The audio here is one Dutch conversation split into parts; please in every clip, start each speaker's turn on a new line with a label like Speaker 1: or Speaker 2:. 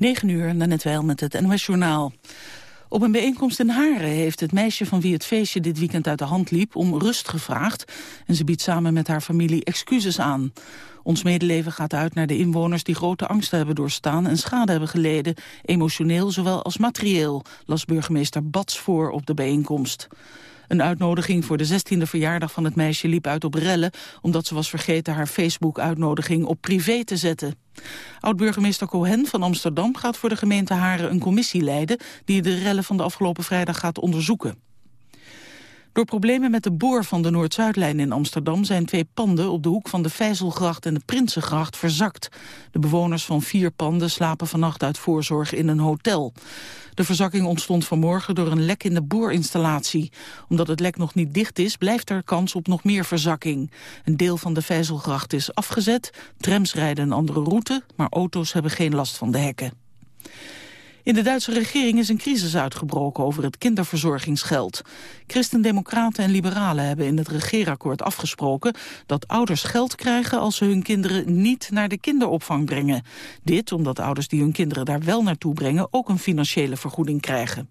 Speaker 1: 9 uur, net wel met het NOS Journaal. Op een bijeenkomst in Haren heeft het meisje van wie het feestje dit weekend uit de hand liep om rust gevraagd. En ze biedt samen met haar familie excuses aan. Ons medeleven gaat uit naar de inwoners die grote angsten hebben doorstaan en schade hebben geleden, emotioneel zowel als materieel, las burgemeester Bats voor op de bijeenkomst. Een uitnodiging voor de 16e verjaardag van het meisje liep uit op rellen... omdat ze was vergeten haar Facebook-uitnodiging op privé te zetten. Oud-burgemeester Cohen van Amsterdam gaat voor de gemeente Haren een commissie leiden... die de rellen van de afgelopen vrijdag gaat onderzoeken. Door problemen met de boor van de Noord-Zuidlijn in Amsterdam... zijn twee panden op de hoek van de Vijzelgracht en de Prinsengracht verzakt. De bewoners van vier panden slapen vannacht uit voorzorg in een hotel. De verzakking ontstond vanmorgen door een lek in de boorinstallatie. Omdat het lek nog niet dicht is, blijft er kans op nog meer verzakking. Een deel van de Vijzelgracht is afgezet, trams rijden een andere route... maar auto's hebben geen last van de hekken. In de Duitse regering is een crisis uitgebroken over het kinderverzorgingsgeld. Christendemocraten en liberalen hebben in het regeerakkoord afgesproken dat ouders geld krijgen als ze hun kinderen niet naar de kinderopvang brengen. Dit omdat ouders die hun kinderen daar wel naartoe brengen ook een financiële vergoeding krijgen.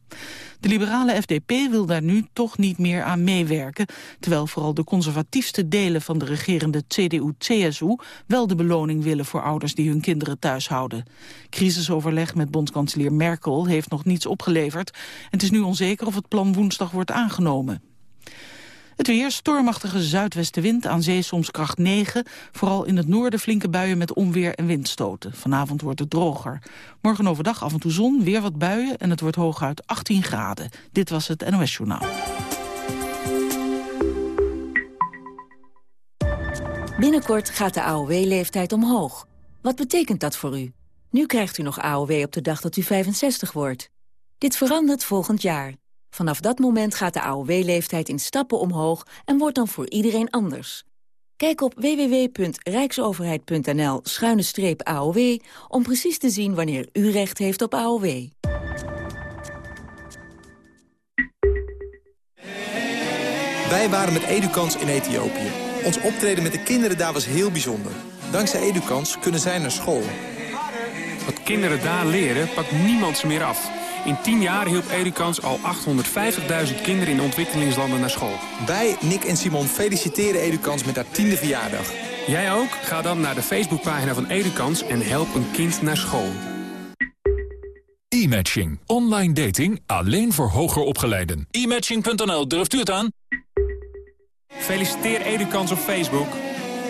Speaker 1: De liberale FDP wil daar nu toch niet meer aan meewerken, terwijl vooral de conservatiefste delen van de regerende CDU-CSU wel de beloning willen voor ouders die hun kinderen thuis houden. Crisisoverleg met bondskanselier Merkel heeft nog niets opgeleverd en het is nu onzeker of het plan woensdag wordt aangenomen. Het weer, stormachtige zuidwestenwind, aan zee soms kracht 9. Vooral in het noorden flinke buien met onweer en windstoten. Vanavond wordt het droger. Morgen overdag af en toe zon, weer wat buien en het wordt hooguit 18 graden. Dit was het NOS Journaal.
Speaker 2: Binnenkort gaat de AOW-leeftijd omhoog. Wat betekent dat voor u? Nu krijgt u nog AOW op de dag dat u 65 wordt. Dit verandert volgend jaar. Vanaf dat moment gaat de AOW-leeftijd in stappen omhoog en wordt dan voor iedereen anders. Kijk op www.rijksoverheid.nl-aow om precies te zien wanneer u recht heeft op AOW.
Speaker 3: Wij waren met Edukans in Ethiopië. Ons optreden met de kinderen daar was heel bijzonder. Dankzij Edukans kunnen zij naar school.
Speaker 4: Wat kinderen daar leren, pakt niemand ze meer af. In 10 jaar hielp Edukans al 850.000 kinderen in ontwikkelingslanden naar school.
Speaker 3: Wij, Nick en Simon, feliciteren Edukans met haar tiende verjaardag.
Speaker 4: Jij ook? Ga dan naar de Facebookpagina van Edukans en help een kind naar school.
Speaker 5: E-matching. Online dating alleen voor hoger opgeleiden.
Speaker 6: E-matching.nl, durft u het aan?
Speaker 4: Feliciteer Edukans op Facebook.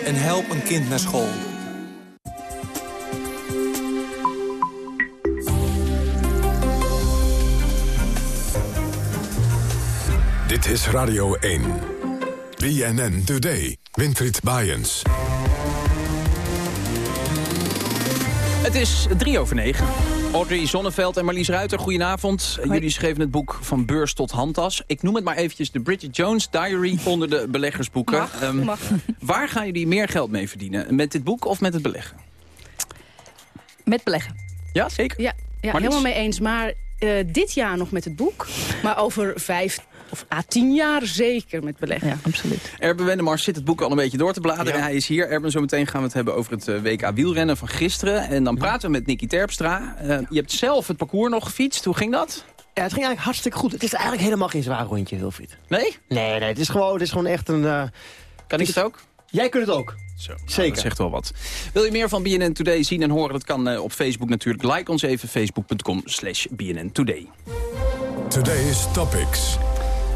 Speaker 3: En help een kind naar school.
Speaker 5: Dit is Radio 1. BNN Today. Winfried Bajens.
Speaker 7: Het is drie over negen. Audrey Zonneveld en Marlies Ruiter, goedenavond. Jullie schreven het boek Van Beurs tot Handtas. Ik noem het maar eventjes de Bridget Jones Diary onder de beleggersboeken.
Speaker 8: Mag,
Speaker 7: Ehm,
Speaker 8: mag.
Speaker 7: Waar gaan jullie meer geld mee verdienen? Met dit boek of met het beleggen?
Speaker 8: Met beleggen.
Speaker 7: Ja, zeker.
Speaker 8: Ja, ja
Speaker 7: Marlies?
Speaker 8: helemaal mee eens. Maar eh, dit jaar nog met het boek. Maar over vijf of à tien jaar zeker met beleggen. Ja,
Speaker 1: absoluut.
Speaker 7: Erben Wendemars zit het boek al een beetje door te bladeren. Hij is hier. Erben, zo meteen gaan we het hebben over het eh, WK wielrennen van gisteren. En dan praten we met Nicky Terpstra. Eh, je hebt zelf het parcours nog gefietst. Hoe ging dat?
Speaker 9: Ja, het ging eigenlijk hartstikke goed. Het is eigenlijk helemaal geen zwaar rondje, Wilfried.
Speaker 7: Nee?
Speaker 9: Nee, nee, het is gewoon, het is gewoon echt een... eh,
Speaker 7: Kan ik het ook?
Speaker 9: Jij kunt het ook.
Speaker 7: Zo, nou,
Speaker 9: Zeker.
Speaker 7: Dat zegt wel wat. Wil je meer van BNN Today zien en horen? Dat kan op Facebook natuurlijk. Like ons even, facebook.com slash BNN Today.
Speaker 5: Today's Topics.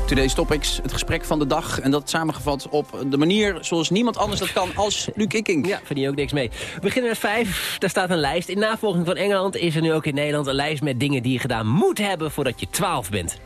Speaker 7: Today's Topics, het gesprek van de dag. En dat samengevat op de manier zoals niemand anders dat kan als Luc Ikink.
Speaker 10: Ja, verdien je ook niks mee. We beginnen met vijf. Daar staat een lijst. In navolging van Engeland is er nu ook in Nederland een lijst met dingen die je gedaan moet hebben voordat je 12 bent.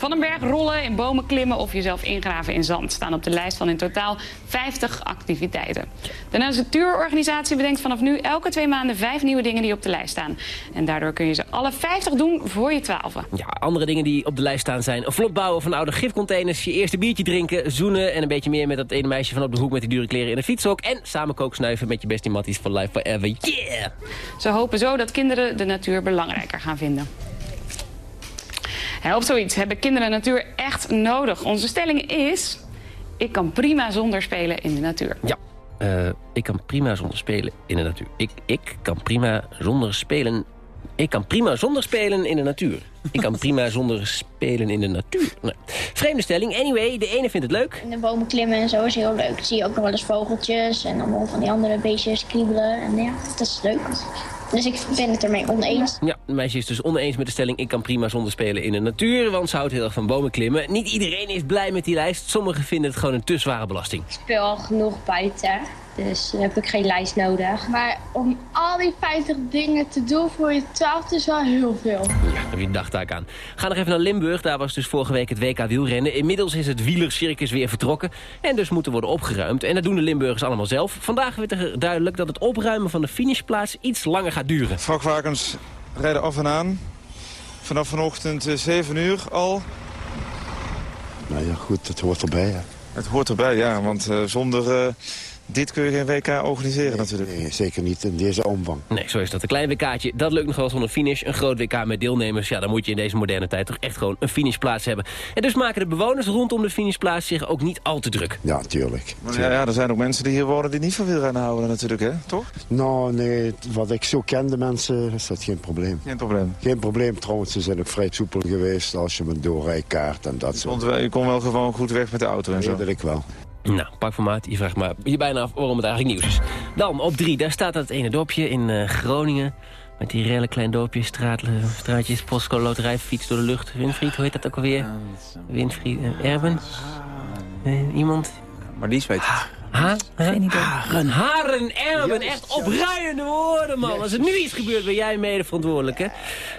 Speaker 11: Van een berg rollen, in bomen klimmen of jezelf ingraven in zand staan op de lijst van in totaal 50 activiteiten. De Natuurorganisatie bedenkt vanaf nu elke twee maanden vijf nieuwe dingen die op de lijst staan. En daardoor kun je ze alle 50 doen voor je twaalfen.
Speaker 10: Ja, andere dingen die op de lijst staan zijn een vlot bouwen van oude gifcontainers, je eerste biertje drinken, zoenen en een beetje meer met dat ene meisje van op de hoek met die dure kleren in een fietshok en samen kooksnuiven met je bestie matties van Life Forever. Yeah!
Speaker 11: Ze hopen zo dat kinderen de natuur belangrijker gaan vinden. Helpt zoiets? Hebben kinderen de natuur echt nodig? Onze stelling is... Ik kan prima zonder spelen in de natuur.
Speaker 10: Ja, eh, ik kan prima zonder spelen in de natuur. Ik, ik kan prima zonder spelen Ik kan prima zonder spelen in de natuur. Ik kan prima zonder spelen in de natuur. Nee. Vreemde stelling. Anyway, de ene vindt het leuk.
Speaker 12: In de bomen klimmen en zo is heel leuk. Dan zie je ook nog wel eens vogeltjes en allemaal van die andere beestjes kriebelen. En ja, dat is leuk. Dus ik ben het ermee oneens.
Speaker 10: Ja, het meisje is dus oneens met de stelling... ik kan prima zonder spelen in de natuur, want ze houdt heel erg van bomen klimmen. Niet iedereen is blij met die lijst. Sommigen vinden het gewoon een te zware belasting.
Speaker 12: Ik speel al genoeg buiten, dus dan heb ik geen lijst nodig. Maar om al die 50 dingen te doen voor je 12 is wel heel veel.
Speaker 10: Ja, daar heb je een dagtaak aan. Ga nog even naar Limburg. Daar was dus vorige week het WK wielrennen. Inmiddels is het wielercircus weer vertrokken. En dus moet er worden opgeruimd. En dat doen de Limburgers allemaal zelf. Vandaag werd er duidelijk dat het opruimen van de finishplaats iets langer gaat duren.
Speaker 13: Vrachtwagens rijden af en aan. Vanaf vanochtend eh, 7 uur al.
Speaker 14: Nou ja, goed, het hoort erbij, hè.
Speaker 13: Het hoort erbij, ja, want eh, zonder eh, dit kun je geen WK organiseren natuurlijk.
Speaker 14: Nee, zeker niet in deze omvang.
Speaker 10: Nee, zo is dat. Een klein WK'tje, dat lukt nog wel zonder finish. Een groot WK met deelnemers, ja, dan moet je in deze moderne tijd toch echt gewoon een finishplaats hebben. En dus maken de bewoners rondom de finishplaats zich ook niet al te druk.
Speaker 14: Ja, tuurlijk.
Speaker 13: Maar ja, ja, er zijn ook mensen die hier wonen die niet van wielrennen houden natuurlijk, hè? Toch?
Speaker 14: Nou, nee, wat ik zo ken de mensen, is dat geen probleem.
Speaker 13: Geen probleem.
Speaker 14: Geen probleem trouwens, ze zijn ook vrij soepel geweest als je een doorrijkaart en dat soort.
Speaker 13: Want je kon wel gewoon goed weg met de auto en zo.
Speaker 14: Nee, dat ik wel.
Speaker 10: Nou, pak formaat. Je vraagt maar je bijna af waarom het eigenlijk nieuws is. Dan, op drie, daar staat dat ene dorpje in eh, Groningen. Met die relle klein dorpje, straat, straatjes, postcode loterij, fiets door de lucht. Winfried, hoe heet dat ook alweer? Winfried, eh, Erben? Eh, iemand?
Speaker 7: Maar die weet het.
Speaker 10: Ha?
Speaker 1: Geen.
Speaker 10: Haren. Haren, Erben, echt opruiende woorden, man. Als er nu iets gebeurt, ben jij mede verantwoordelijk, hè?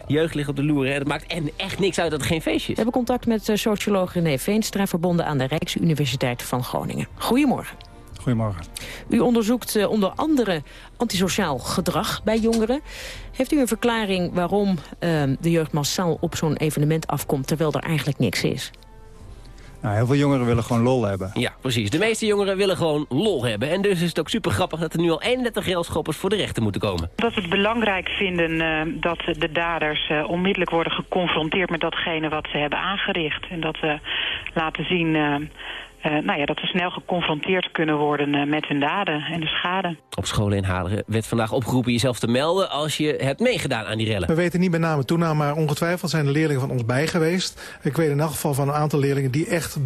Speaker 10: Jeugd ligt op de loer, hè? Dat maakt en echt niks uit dat er geen feestje is.
Speaker 15: We hebben contact met eh, socioloog René Veenstra... verbonden aan de Rijksuniversiteit van Groningen. Goedemorgen.
Speaker 16: Goedemorgen.
Speaker 15: U onderzoekt uh, onder andere antisociaal gedrag bij jongeren. Heeft u een verklaring waarom uh, de jeugd massaal op zo'n evenement afkomt... terwijl er eigenlijk niks is?
Speaker 16: Nou, heel veel jongeren willen gewoon lol hebben.
Speaker 10: Ja, precies. De meeste jongeren willen gewoon lol hebben. En dus is het ook super grappig dat er nu al 31 railschoppers voor de rechter moeten komen.
Speaker 17: Dat we het belangrijk vinden uh, dat de daders uh, onmiddellijk worden geconfronteerd met datgene wat ze hebben aangericht. En dat we laten zien... Uh, uh, nou ja, dat ze snel geconfronteerd kunnen worden uh, met hun daden en de schade.
Speaker 10: Op scholen in Haderen werd vandaag opgeroepen jezelf te melden als je hebt meegedaan aan die rellen.
Speaker 16: We weten niet met name toename, maar ongetwijfeld zijn de leerlingen van ons bij geweest. Ik weet in elk geval van een aantal leerlingen die echt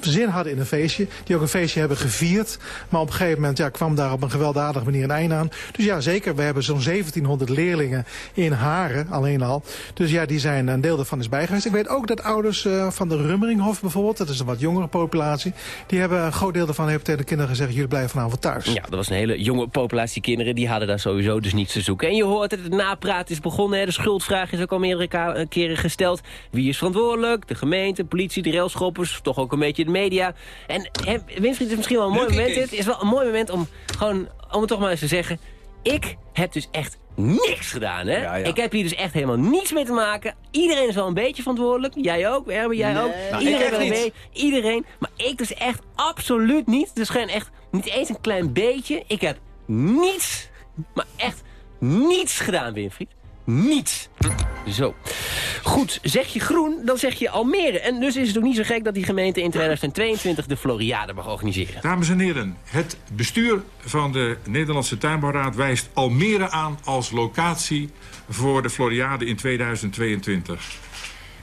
Speaker 16: zin hadden in een feestje. Die ook een feestje hebben gevierd. Maar op een gegeven moment ja, kwam daar op een gewelddadige manier een einde aan. Dus ja, zeker. We hebben zo'n 1700 leerlingen in Haren alleen al. Dus ja, die zijn een deel ervan is bij geweest. Ik weet ook dat ouders uh, van de Rummeringhof bijvoorbeeld... dat is een wat jongere populatie... die hebben een groot deel daarvan tegen de kinderen gezegd... jullie blijven vanavond thuis.
Speaker 10: Ja, dat was een hele jonge populatie kinderen. Die hadden daar sowieso dus niets te zoeken. En je hoort het, het napraat is begonnen. Hè. De schuldvraag is ook al meerdere keren gesteld. Wie is verantwoordelijk? De gemeente, politie, de railschoppers. Toch ook een beetje de media. En Winfried is misschien wel een mooi moment. Het is wel een mooi moment om gewoon, om het toch maar eens te zeggen. Ik heb dus echt niks gedaan, hè? Ja, ja. Ik heb hier dus echt helemaal niets mee te maken. Iedereen is wel een beetje verantwoordelijk. Jij ook, Erben, jij nee. ook. Nou, iedereen wel. Iedereen. Maar ik dus echt absoluut niet. Dus geen echt, niet eens een klein beetje. Ik heb niets, maar echt niets gedaan, Winfried. Niets. Zo. Goed, zeg je groen, dan zeg je Almere. En dus is het ook niet zo gek dat die gemeente in 2022 de Floriade mag organiseren.
Speaker 18: Dames en heren, het bestuur van de Nederlandse Tuinbouwraad wijst Almere aan als locatie voor de Floriade in 2022.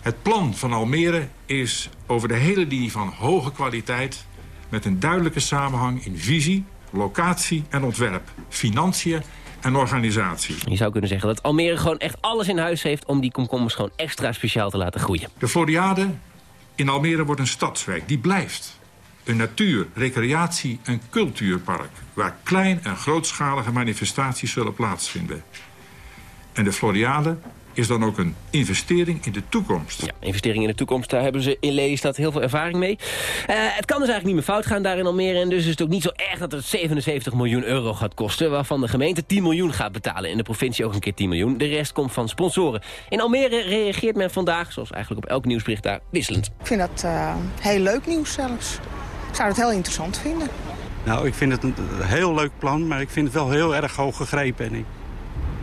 Speaker 18: Het plan van Almere is over de hele linie van hoge kwaliteit... met een duidelijke samenhang in visie, locatie en ontwerp, financiën en organisatie.
Speaker 10: Je zou kunnen zeggen dat Almere gewoon echt alles in huis heeft... om die komkommers gewoon extra speciaal te laten groeien.
Speaker 18: De Floriade in Almere wordt een stadswijk. Die blijft een natuur-, recreatie- en cultuurpark... waar klein- en grootschalige manifestaties zullen plaatsvinden. En de Floriade is dan ook een investering in de toekomst.
Speaker 10: Ja, investering in de toekomst, daar hebben ze in Lelystad heel veel ervaring mee. Uh, het kan dus eigenlijk niet meer fout gaan daar in Almere... en dus is het ook niet zo erg dat het 77 miljoen euro gaat kosten... waarvan de gemeente 10 miljoen gaat betalen en de provincie ook een keer 10 miljoen. De rest komt van sponsoren. In Almere reageert men vandaag, zoals eigenlijk op elk nieuwsbericht daar, wisselend.
Speaker 19: Ik vind dat uh, heel leuk nieuws zelfs. Ik zou het heel interessant vinden.
Speaker 20: Nou, ik vind het een heel leuk plan, maar ik vind het wel heel erg hoog gegrepen... en ik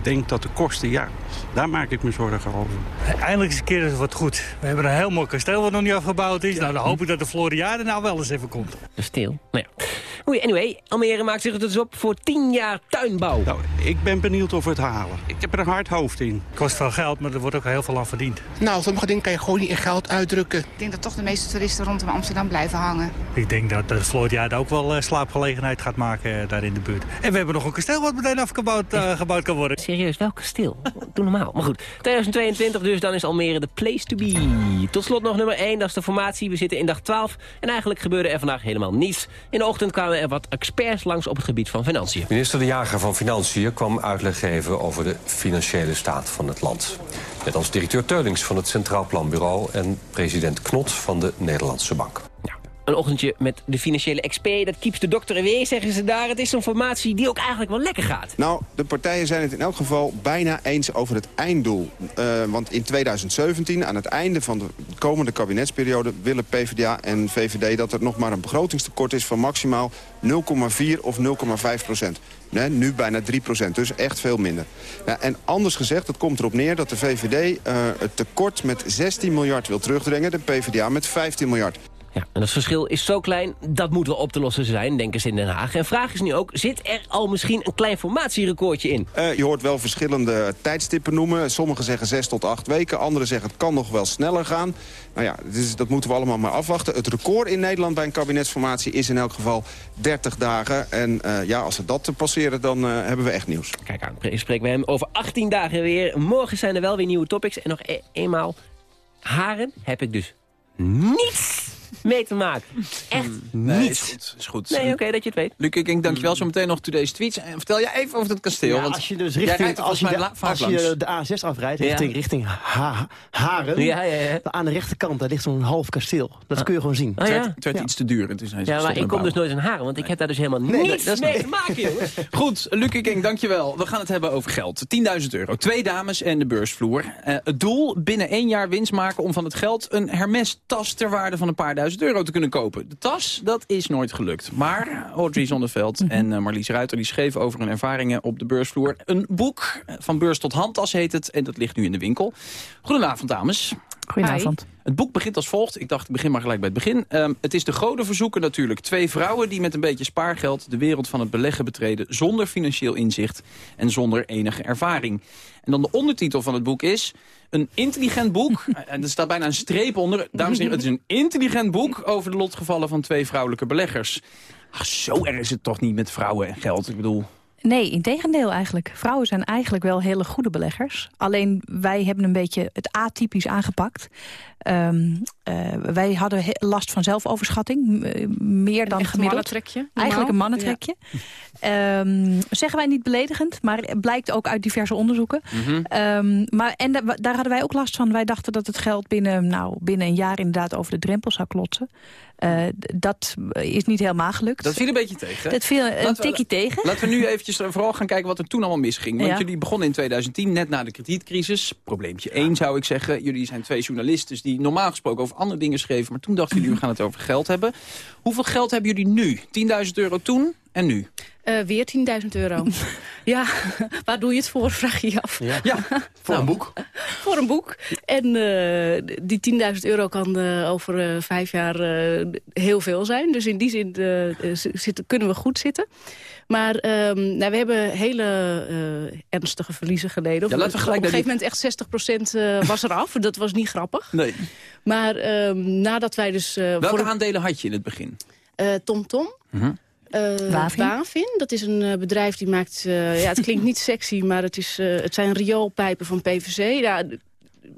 Speaker 20: denk dat de kosten, ja, daar maak ik me zorgen over.
Speaker 21: Eindelijk eens een keer wat goed. We hebben een heel mooi kasteel wat nog niet afgebouwd is. Nou, dan hoop ik dat de Floriade nou wel eens even komt.
Speaker 10: Stil. Nou ja. Oei, anyway, Almere maakt zich het dus op voor 10 jaar tuinbouw.
Speaker 20: Nou, ik ben benieuwd of we het halen. Ik heb er een hard hoofd in.
Speaker 21: Kost veel geld, maar er wordt ook heel veel aan verdiend.
Speaker 22: Nou, sommige dingen kan je gewoon niet in geld uitdrukken.
Speaker 23: Ik denk dat toch de meeste toeristen rondom Amsterdam blijven hangen.
Speaker 21: Ik denk dat de Floriade ook wel uh, slaapgelegenheid gaat maken uh, daar in de buurt. En we hebben nog een kasteel wat meteen afgebouwd uh, gebouwd kan worden.
Speaker 10: Serieus, welk kasteel? Doe normaal. Maar goed, 2022 dus, dan is Almere de place to be. Tot slot nog nummer 1, dat is de formatie. We zitten in dag 12 en eigenlijk gebeurde er vandaag helemaal niets. In de ochtend kwamen er wat experts langs op het gebied van financiën.
Speaker 24: Minister De Jager van Financiën kwam uitleg geven over de financiële staat van het land. Net als directeur Teulings van het Centraal Planbureau... en president Knot van de Nederlandse Bank.
Speaker 10: Een ochtendje met de financiële expert, dat keeps de dokter weer, zeggen ze daar. Het is een formatie die ook eigenlijk wel lekker gaat.
Speaker 25: Nou, de partijen zijn het in elk geval bijna eens over het einddoel. Uh, want in 2017, aan het einde van de komende kabinetsperiode... willen PvdA en VVD dat er nog maar een begrotingstekort is... van maximaal 0,4 of 0,5 procent. Nee, nu bijna 3 procent, dus echt veel minder. En anders gezegd, het komt erop neer dat de VVD uh, het tekort met 16 miljard wil terugdringen... de PvdA met 15 miljard.
Speaker 10: Ja, en het verschil is zo klein, dat moet wel op te lossen zijn, denken ze in Den Haag. En vraag is nu ook, zit er al misschien een klein formatierecordje in?
Speaker 25: Uh, je hoort wel verschillende tijdstippen noemen. Sommigen zeggen 6 tot 8 weken, anderen zeggen het kan nog wel sneller gaan. Nou ja, dus dat moeten we allemaal maar afwachten. Het record in Nederland bij een kabinetsformatie is in elk geval 30 dagen. En uh, ja, als we dat passeren, dan uh, hebben we echt nieuws.
Speaker 10: Kijk aan, spreken we hem over 18 dagen weer. Morgen zijn er wel weer nieuwe topics. En nog e eenmaal, haren heb ik dus niets mee te maken. Echt
Speaker 7: nee,
Speaker 10: niets.
Speaker 7: Is goed, is goed.
Speaker 10: Nee, oké, okay, dat je het weet.
Speaker 7: Luc, ik denk dankjewel. Zo meteen nog today's tweets. En vertel jij even over het kasteel.
Speaker 9: Ja,
Speaker 7: want
Speaker 9: als je dus richting, als je de, als je de A6 afrijdt, richting, ja. richting ha Haren,
Speaker 10: ja, ja, ja.
Speaker 9: aan de rechterkant, daar ligt zo'n half kasteel. Dat kun je gewoon zien.
Speaker 7: Oh, ja? Het werd, het werd iets te duur. Dus hij
Speaker 10: ja, maar ik kom dus nooit in Haren, want ik heb daar dus helemaal
Speaker 7: nee,
Speaker 10: niets
Speaker 7: dat
Speaker 10: mee te maken, jongens.
Speaker 7: Goed, Luc King, dankjewel. We gaan het hebben over geld. 10.000 euro. Twee dames en de beursvloer. Uh, het doel, binnen één jaar winst maken om van het geld een Hermes-tas ter waarde van een paar duizend euro te kunnen kopen. De tas, dat is nooit gelukt. Maar Audrey Zonneveld en uh, Marlies Ruiter die schreven over hun ervaringen op de beursvloer. Een boek, van beurs tot handtas heet het, en dat ligt nu in de winkel. Goedenavond, dames.
Speaker 26: Goedenavond.
Speaker 7: Hi. Het boek begint als volgt. Ik dacht, ik begin maar gelijk bij het begin. Um, het is de godenverzoeken natuurlijk. Twee vrouwen die met een beetje spaargeld de wereld van het beleggen betreden... zonder financieel inzicht en zonder enige ervaring. En dan de ondertitel van het boek is... Een intelligent boek, en er staat bijna een streep onder. Dames en heren, het is een intelligent boek over de lotgevallen van twee vrouwelijke beleggers. Ach, zo erg is het toch niet met vrouwen en geld, ik bedoel...
Speaker 26: Nee, in tegendeel eigenlijk. Vrouwen zijn eigenlijk wel hele goede beleggers. Alleen wij hebben een beetje het atypisch aangepakt. Um, wij hadden last van zelfoverschatting. Meer dan
Speaker 8: een
Speaker 26: gemiddeld.
Speaker 8: mannentrekje.
Speaker 26: Eigenlijk een mannentrekje. Ja. Um, zeggen wij niet beledigend, maar het blijkt ook uit diverse onderzoeken. Mm -hmm. um, maar, en da daar hadden wij ook last van. Wij dachten dat het geld binnen, nou, binnen een jaar inderdaad over de drempel zou klotsen. Uh, dat is niet helemaal gelukt.
Speaker 7: Dat viel een beetje tegen.
Speaker 26: Dat viel een tikje tegen.
Speaker 7: Laten we nu eventjes vooral gaan kijken wat er toen allemaal misging. Want ja. jullie begonnen in 2010, net na de kredietcrisis. Probleempje 1 zou ik zeggen. Jullie zijn twee journalisten die normaal gesproken over andere dingen schreven. Maar toen dachten jullie, we gaan het over geld hebben. Hoeveel geld hebben jullie nu? 10.000 euro toen en nu?
Speaker 8: Uh, weer 10.000 euro. ja, waar doe je het voor, vraag je je af.
Speaker 7: Ja, ja.
Speaker 9: voor nou, een boek.
Speaker 8: Voor een boek. En uh, die 10.000 euro kan uh, over vijf jaar heel veel zijn. Dus in die zin zitten, kunnen we goed zitten. Maar um, nou, we hebben hele uh, ernstige verliezen geleden.
Speaker 7: Ja, laten we gelijk
Speaker 8: op een gegeven moment echt 60% uh, was eraf. dat was niet grappig.
Speaker 7: Nee.
Speaker 8: Maar um, nadat wij dus... Uh,
Speaker 7: Welke
Speaker 8: voor
Speaker 7: aandelen had je in het begin?
Speaker 8: TomTom. Tom.
Speaker 7: Uh -huh.
Speaker 8: Uh, Wavin. Wavin. Dat is een uh, bedrijf die maakt... Uh, ja, het klinkt niet sexy, maar het, is, het zijn rioolpijpen van PVC. Ja,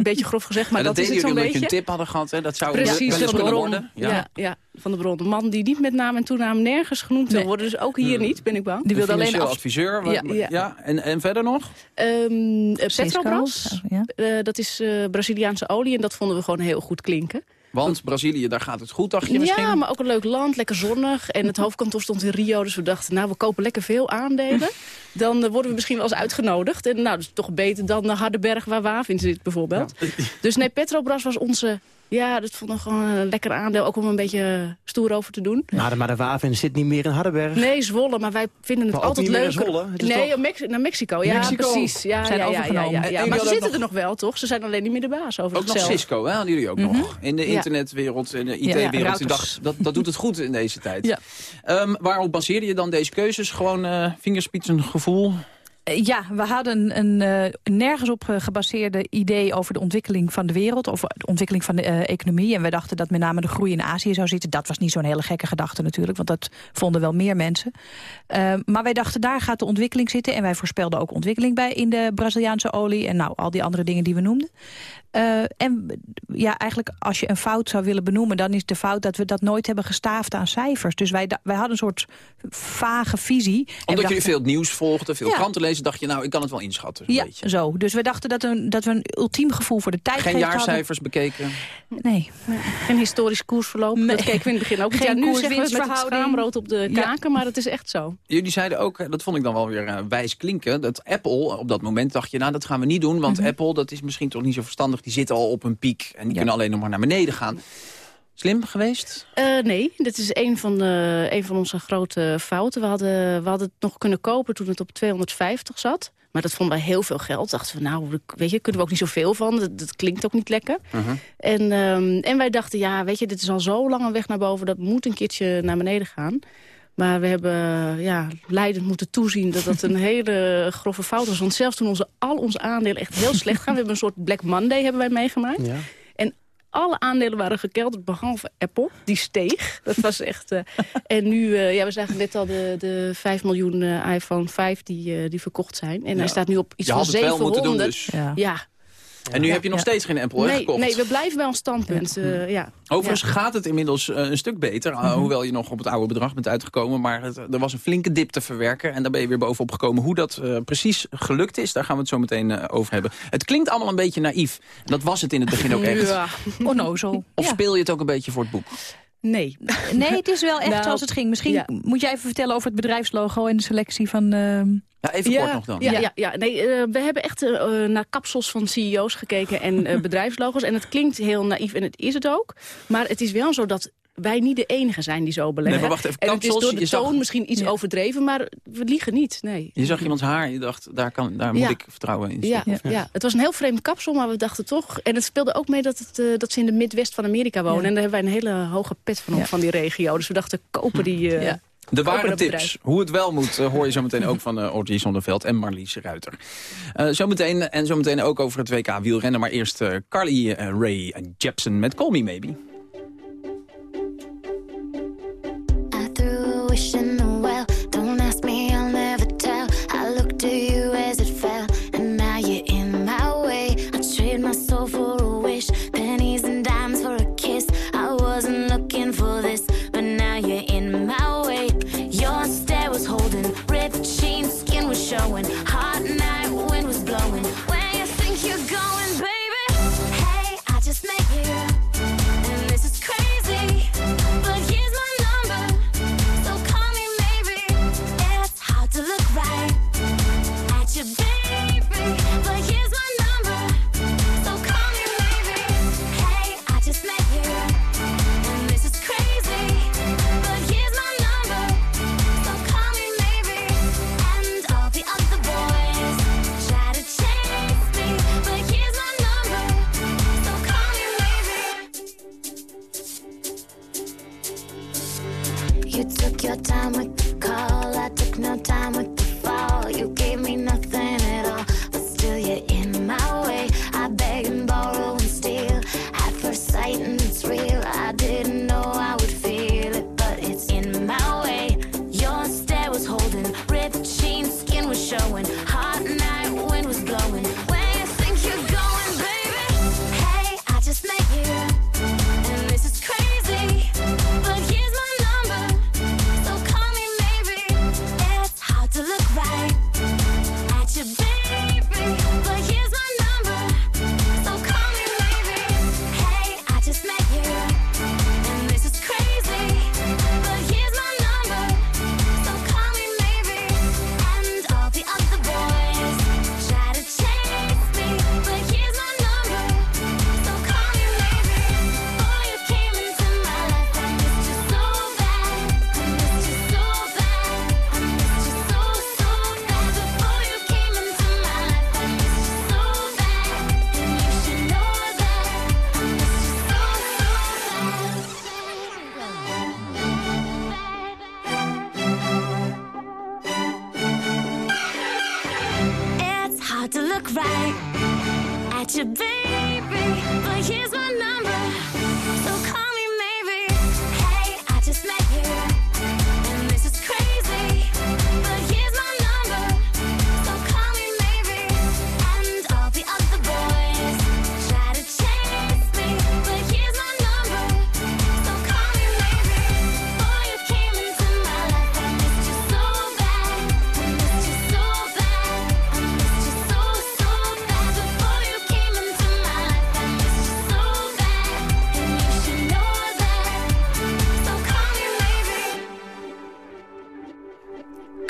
Speaker 8: beetje grof gezegd, maar
Speaker 7: dat,
Speaker 8: dat
Speaker 7: is
Speaker 8: het zo'n beetje.
Speaker 7: een tip hadden gehad, hè? Dat zou
Speaker 8: Precies,
Speaker 7: wel worden.
Speaker 8: Ja. Ja, ja, van de bron. De man die niet met naam en toenaam nergens genoemd wil worden. Dus ook hier
Speaker 7: Hmm.
Speaker 8: niet, ben ik bang.
Speaker 7: Die
Speaker 8: wilde alleen af...
Speaker 7: adviseur.
Speaker 8: Ja,
Speaker 7: Ja,
Speaker 8: ja.
Speaker 7: ja. En, en verder nog?
Speaker 8: Um, Petrobras,
Speaker 26: ja.
Speaker 8: uh, dat is uh, Braziliaanse olie en dat vonden we gewoon heel goed klinken.
Speaker 7: Want Brazilië, daar gaat het goed, dacht je misschien?
Speaker 8: Ja, maar ook een leuk land, lekker zonnig. En het hoofdkantoor stond in Rio, dus we dachten... nou, we kopen lekker veel aandelen. Dan uh, worden we misschien wel eens uitgenodigd. En nou, dat is toch beter dan uh, Hardenberg, waar Wavin zit bijvoorbeeld. Ja. Dus nee, Petrobras was onze Ja, dat vond ik gewoon een lekker aandeel. Ook om een beetje stoer over te doen.
Speaker 9: Maar de, maar de Waven zit niet meer in Hardenberg.
Speaker 8: Nee, Zwolle, maar wij vinden het
Speaker 9: Maar
Speaker 8: altijd leuk.
Speaker 9: in
Speaker 8: Nee,
Speaker 9: toch-
Speaker 8: Mex- naar Mexico. Ja,
Speaker 9: Mexico.
Speaker 8: precies. Ja,
Speaker 15: Zijn
Speaker 8: ja, ja, ja, Maar ze zitten er nog wel, toch? Ze zijn alleen niet meer de baas over
Speaker 7: Ook nog. Cisco, hè, hadden jullie ook
Speaker 8: Mhm.
Speaker 7: nog. In de internetwereld en de IT-wereld. Dat, dat doet het goed in deze tijd.
Speaker 8: Ja.
Speaker 7: Ehm, waarop baseerde je dan deze keuzes? Gewoon eh vingerspitsengevoel?
Speaker 26: Eh, Ja, we hadden een eh, nergens op eh, gebaseerde idee over de ontwikkeling van de wereld. Over de ontwikkeling van de eh, economie. En we dachten dat met name de groei in Azië zou zitten. Dat was niet zo'n hele gekke gedachte natuurlijk. Want dat vonden wel meer mensen. Eh, maar wij dachten daar gaat de ontwikkeling zitten. En wij voorspelden ook ontwikkeling bij in de Braziliaanse olie. En nou, al die andere dingen die we noemden. Eh, en ja, eigenlijk als je een fout zou willen benoemen... dan is de fout dat we dat nooit hebben gestaafd aan cijfers. Dus wij, wij hadden een soort vage visie.
Speaker 7: Omdat jullie veel nieuws volgden, veel
Speaker 26: Ja.
Speaker 7: kranten dacht je, nou, ik kan het wel inschatten.
Speaker 26: Ja,
Speaker 7: beetje.
Speaker 26: zo. Dus we dachten dat, een, dat we een ultiem gevoel voor de tijd
Speaker 7: Geen jaarcijfers bekeken?
Speaker 26: Nee.
Speaker 8: Geen historisch koersverloop. Dat keken we in het begin ook.
Speaker 26: Geen
Speaker 8: ja, nu zeggen we het met het schaamrood op de
Speaker 26: Ja.
Speaker 8: kaken, maar het is echt zo.
Speaker 7: Jullie zeiden ook, dat vond ik dan wel weer eh, wijs klinken... dat Apple, op dat moment dacht je, nou, dat gaan we niet doen... want
Speaker 26: Mhm.
Speaker 7: Apple, dat is misschien toch niet zo verstandig... die zitten al op een piek en die kunnen alleen nog maar naar beneden gaan. Slim geweest?
Speaker 8: Eh, nee, dit is een van, de, een van onze grote fouten. We hadden, we hadden het nog kunnen kopen toen het op 250 zat. Maar dat vonden wij heel veel geld. Dachten we, nou, weet je, kunnen we ook niet zoveel van. Dat, dat klinkt ook niet lekker. En, ehm, en wij dachten, ja, weet je, dit is al zo lang een weg naar boven... dat moet een keertje naar beneden gaan. Maar we hebben ja, leidend moeten toezien dat dat een hele grove fout was. Want zelfs toen onze, al onze aandelen echt heel slecht gaan... we hebben een soort Black Monday hebben wij meegemaakt.
Speaker 9: Ja.
Speaker 8: Alle aandelen waren gekelderd, behalve Apple. Die steeg. Dat was echt... eh, en nu, eh, ja, we zagen net al de, de 5 miljoen eh, iPhone 5 die, eh, die verkocht zijn. En
Speaker 7: Ja.
Speaker 8: hij staat nu op iets
Speaker 7: Je
Speaker 8: van
Speaker 7: had het wel
Speaker 8: 700.
Speaker 7: moeten doen dus.
Speaker 26: Ja.
Speaker 8: Ja.
Speaker 7: En nu
Speaker 8: Ja,
Speaker 7: heb je nog
Speaker 8: ja.
Speaker 7: steeds geen Apple
Speaker 8: Nee,
Speaker 7: gekocht.
Speaker 8: nee, we blijven bij ons standpunt. eh, ja.
Speaker 7: Overigens
Speaker 8: Ja.
Speaker 7: gaat het inmiddels eh, een stuk beter.
Speaker 26: Mhm.
Speaker 7: uh, hoewel je nog op het oude bedrag bent uitgekomen. Maar het, er was een flinke dip te verwerken. En daar ben je weer bovenop gekomen. Hoe dat eh, precies gelukt is, daar gaan we het zo meteen eh, over hebben. Het klinkt allemaal een beetje naïef. En dat was het in het begin ook echt.
Speaker 8: Ja.
Speaker 26: Onnozel.
Speaker 7: Of
Speaker 26: Ja.
Speaker 7: speel je het ook een beetje voor het boek?
Speaker 8: Nee.
Speaker 26: Nee, het is wel echt
Speaker 8: Nou,
Speaker 26: zoals het ging. Misschien
Speaker 8: ja.
Speaker 26: moet jij even vertellen over het bedrijfslogo en de selectie van... ehm,
Speaker 7: Ja, even kort nog dan.
Speaker 8: Ja, ja. ja, nee, eh, we hebben echt eh, eh, naar kapsels van CEO's gekeken en bedrijfslogos. En het klinkt heel naïef en het is het ook. Maar het is wel zo dat wij niet de enige zijn die zo beleggen.
Speaker 7: Nee, maar wacht even,
Speaker 8: en het is
Speaker 7: kapsels,
Speaker 8: door de
Speaker 7: zag-
Speaker 8: toon misschien iets overdreven, maar we liegen niet. Nee.
Speaker 7: Je zag iemands haar en je dacht, daar, kan, daar moet ik vertrouwen in
Speaker 8: Ja, ja. het was een heel vreemd kapsel, maar we dachten toch... En het speelde ook mee dat, het, dat ze in de Midwest van Amerika wonen. En daar hebben wij een hele hoge pet van op, van die regio. Dus we dachten, kopen die... eh,
Speaker 26: Ja.
Speaker 7: De ware tips, hoe het wel moet, eh, hoor je zo meteen ook van uh, Audrey Zonneveld en Marlies Ruiter. Eh zometeen, en zometeen ook over het WK wielrennen, maar eerst eh, Carly eh, Ray Jepsen met Call Me Maybe.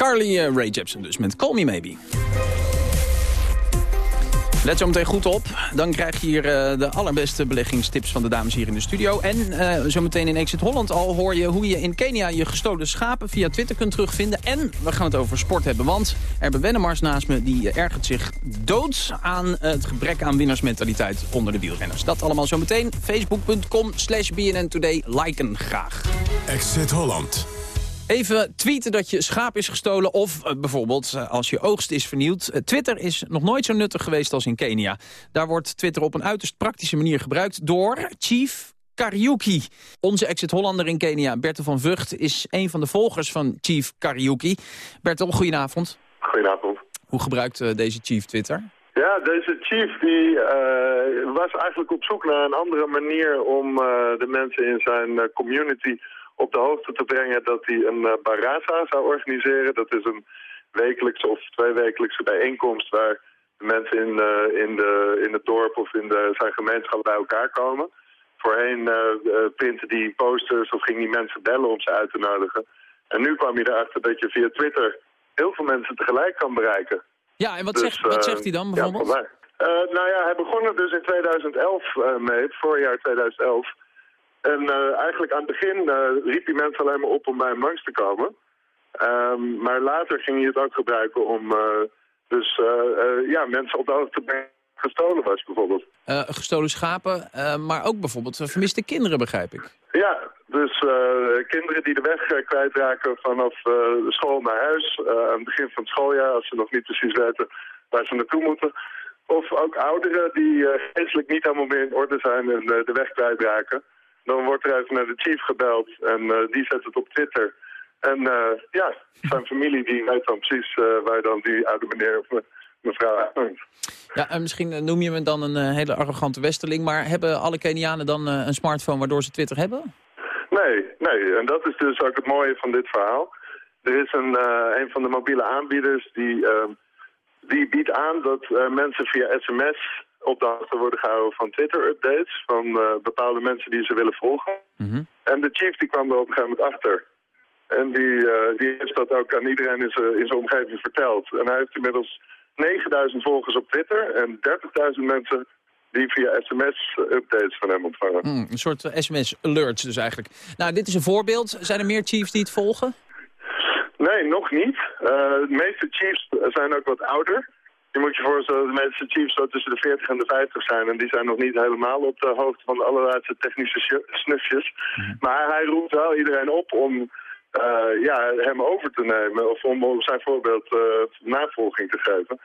Speaker 7: Carly eh, Ray Jepsen dus met Call Me Maybe. Let zo meteen goed op. Dan krijg je hier eh, de allerbeste beleggingstips van de dames hier in de studio. En eh zometeen in Exit Holland al hoor je hoe je in Kenia je gestolen schapen via Twitter kunt terugvinden. En we gaan het over sport hebben, want Erben Wennemars naast me die ergert zich dood aan het gebrek aan winnaarsmentaliteit onder de wielrenners. Dat allemaal zometeen. Facebook.com slash BNN Today. Liken graag.
Speaker 27: Exit Holland.
Speaker 7: Even tweeten dat je schaap is gestolen of eh, bijvoorbeeld eh, als je oogst is vernield. Eh, Twitter is nog nooit zo nuttig geweest als in Kenia. Daar wordt Twitter op een uiterst praktische manier gebruikt door Chief Kariuki. Onze exit Hollander in Kenia, Bertel van Vught, is een van de volgers van Chief Kariuki. Bertel, goedenavond.
Speaker 28: Goedenavond.
Speaker 7: Hoe gebruikt deze Chief Twitter?
Speaker 28: Ja, deze chief die was eigenlijk op zoek naar een andere manier om de mensen in zijn community op de hoogte te brengen dat hij een uh, baraza zou organiseren. Dat is een wekelijkse of tweewekelijkse bijeenkomst waar de mensen in, eh, in, de, in het dorp of in de, zijn gemeenschap bij elkaar komen. Voorheen eh eh, printte die posters of ging die mensen bellen om ze uit te nodigen. En nu kwam je erachter dat je via Twitter heel veel mensen tegelijk kan bereiken.
Speaker 7: Ja, en wat,
Speaker 28: Dus,
Speaker 7: zegt, wat
Speaker 28: eh,
Speaker 7: zegt hij dan bijvoorbeeld?
Speaker 28: Eh, nou ja, hij begon er dus in 2011 eh, mee, het voorjaar 2011. En eh, eigenlijk aan het begin eh, riep hij mensen alleen maar op om bij hem langs te komen. Ehm, maar later ging hij het ook gebruiken om eh, dus, ja, mensen op de hoogte te brengen gestolen was bijvoorbeeld.
Speaker 7: Gestolen schapen, maar ook bijvoorbeeld vermiste kinderen, begrijp ik.
Speaker 28: Ja, dus kinderen die de weg kwijtraken vanaf school naar huis. aan het begin van het schooljaar, als ze nog niet precies weten waar ze naartoe moeten. Of ook ouderen die geestelijk niet helemaal meer in orde zijn en de weg kwijtraken. Dan wordt er even naar de chief gebeld en eh, die zet het op Twitter. En eh, ja, zijn familie die weet dan precies eh, waar dan die oude meneer of me- mevrouw.
Speaker 7: Ja, en misschien noem je me dan een hele arrogante westerling... maar hebben alle Kenianen dan een smartphone waardoor ze Twitter hebben?
Speaker 28: Nee, nee. En dat is dus ook het mooie van dit verhaal. Er is een, een van de mobiele aanbieders die, eh, die biedt aan dat mensen via sms op de hoogte worden gehouden van Twitter-updates van eh, bepaalde mensen die ze willen volgen. En de chief die kwam er op een gegeven moment achter. En die, eh, die heeft dat ook aan iedereen in zijn in zijn omgeving verteld. En hij heeft inmiddels 9000 volgers op Twitter en 30.000 mensen die via sms-updates van hem ontvangen.
Speaker 7: Hmm, een soort eh, sms-alerts dus eigenlijk. Nou, dit is een voorbeeld. Zijn er meer chiefs die het volgen?
Speaker 28: Nee, nog niet. De meeste chiefs zijn ook wat ouder. Je moet je voorstellen dat de meeste chiefs zo tussen de 40 en de 50 zijn. En die zijn nog niet helemaal op de hoogte van de allerlaatste technische snufjes. Maar hij roept wel iedereen op om eh, ja, hem over te nemen. Of om zijn voorbeeld eh, navolging te geven.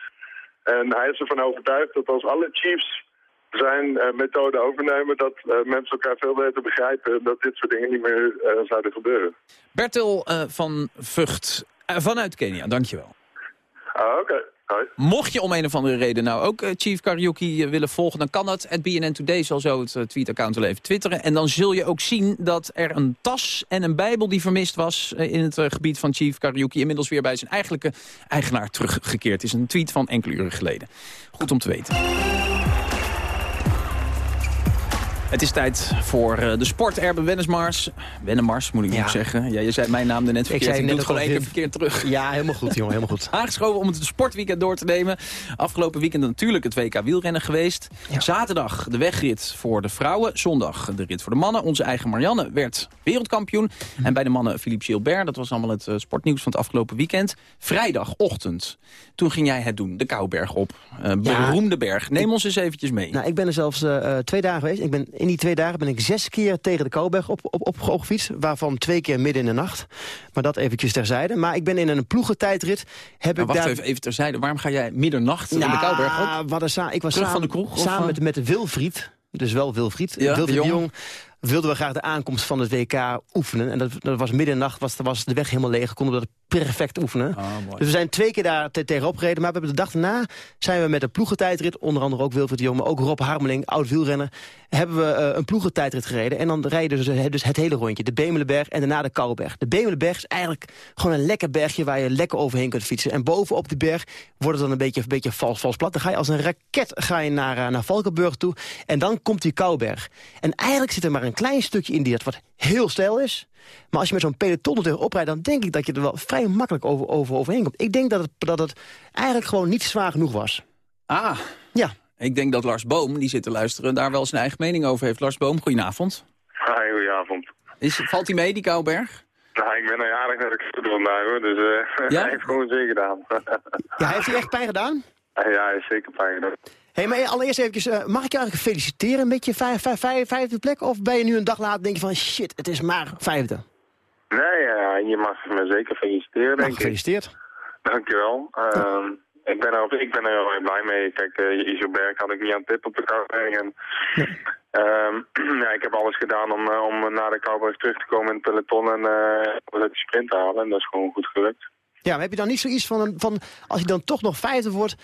Speaker 28: En hij is ervan overtuigd dat als alle chiefs zijn eh, methode overnemen... dat mensen elkaar veel beter begrijpen... en dat dit soort dingen niet meer zouden gebeuren.
Speaker 7: Bertel van Vught, vanuit Kenia, dankjewel.
Speaker 28: Ah, oké.
Speaker 7: Mocht je om een of andere reden nou ook eh, Chief Karaoke eh, willen volgen... dan kan dat. Het BNN Today zal zo het eh, tweetaccount wel even twitteren. En dan zul je ook zien dat er een tas en een bijbel die vermist was... in het gebied van Chief Karaoke... inmiddels weer bij zijn eigenlijke eigenaar teruggekeerd is. Een tweet van enkele uren geleden. Goed om te weten. Het is tijd voor eh, de sport Erben Wennesmars. Wennemars, moet ik
Speaker 9: Ja.
Speaker 7: nog zeggen. Ja, je zei mijn naam net verkeerd.
Speaker 9: zei
Speaker 7: Ik, doe het
Speaker 9: ook
Speaker 7: gewoon één keer verkeerd terug.
Speaker 9: Ja, helemaal goed, jongen, helemaal goed.
Speaker 7: Aangeschoven om het sportweekend door te nemen. Afgelopen weekend natuurlijk het WK wielrennen geweest. Zaterdag de wegrit voor de vrouwen. Zondag de rit voor de mannen. Onze eigen Marianne werd wereldkampioen. En bij de mannen Philippe Gilbert. Dat was allemaal het eh, sportnieuws van het afgelopen weekend. Vrijdagochtend. Toen ging jij het doen. De Kouberg op. Eh, beroemde berg. Neem ons eens eventjes mee.
Speaker 9: Nou, ik ben er zelfs twee dagen geweest. Ik ben in die twee dagen ben ik zes keer tegen de Kouberg op, op, op, opgefietst. Waarvan twee keer midden in de nacht. Maar dat eventjes terzijde. Maar ik ben in een ploegentijdrit. Heb ik
Speaker 7: wacht
Speaker 9: daar...
Speaker 7: even, even terzijde. Waarom ga jij middernacht in de Kouberg op?
Speaker 9: we hadden sa- ik was
Speaker 7: Terug
Speaker 9: samen,
Speaker 7: van de kroeg,
Speaker 9: samen
Speaker 7: eh?
Speaker 9: met, met Wilfried. Dus wel Wilfried.
Speaker 7: Ja,
Speaker 9: Wilfried
Speaker 7: de Jong.
Speaker 9: Jong. Wilden we graag de aankomst van het WK oefenen. En dat, dat was midden in de nacht, was, was de weg helemaal leeg. Konden we dat perfect oefenen.
Speaker 7: mooi.
Speaker 9: dus we zijn twee keer daar te, tegenop gereden. Maar we hebben de dag daarna zijn we met een ploegentijdrit... onder andere ook Wilfried de Jong, maar ook Rob Harmeling, oud wielrenner... hebben we eh, een ploegentijdrit gereden. En dan rijden dus, eh, dus het hele rondje. De Bemelenberg en daarna de Kouberg. De Bemelenberg is eigenlijk gewoon een lekker bergje... waar je lekker overheen kunt fietsen. En bovenop die berg wordt het dan een beetje, een beetje vals, vals plat. Dan ga je als een raket ga je naar, eh, naar Valkenburg toe. En dan komt die Kouberg. En eigenlijk zit er maar een klein stukje in die dat wat heel stijl is. Maar als je met zo'n peloton er tegenop rijdt... dan denk ik dat je er wel vrij makkelijk over, over, overheen komt. Ik denk dat het, dat het eigenlijk gewoon niet zwaar genoeg was.
Speaker 7: Ah,
Speaker 9: ja.
Speaker 7: Ik denk dat Lars Boom, die zit te luisteren, daar wel zijn eigen mening over heeft. Lars Boom, goedenavond.
Speaker 27: Hi, goedenavond.
Speaker 7: Is, valt hij mee, die Kouberg?
Speaker 27: Nou, ik ben er aardig naar de vandaag hoor, dus eh
Speaker 7: Ja?
Speaker 27: hij heeft gewoon zeker gedaan.
Speaker 9: Ja, heeft hij echt pijn gedaan?
Speaker 27: ja, hij heeft zeker pijn gedaan.
Speaker 9: Hé, maar allereerst eventjes, eh, mag ik je eigenlijk feliciteren met je vijf, vijf, vijf, vijfde plek? Of ben je nu een dag later denk je van shit, het is maar vijfde?
Speaker 27: Nee, ja, je mag me zeker feliciteren, denk ik.
Speaker 9: gefeliciteerd.
Speaker 27: Dankjewel. Ehm ik, ben er, ik ben er heel erg blij mee. Kijk, uh, Isoberg had ik niet aan tip op de. En, ehm, ja, ik heb alles gedaan om, eh, om naar de Kouberg terug te komen in het peloton en uh, de sprint te halen. En dat is gewoon goed gelukt.
Speaker 9: Ja, maar heb je dan niet zoiets van, een, van als je dan toch nog vijfde wordt...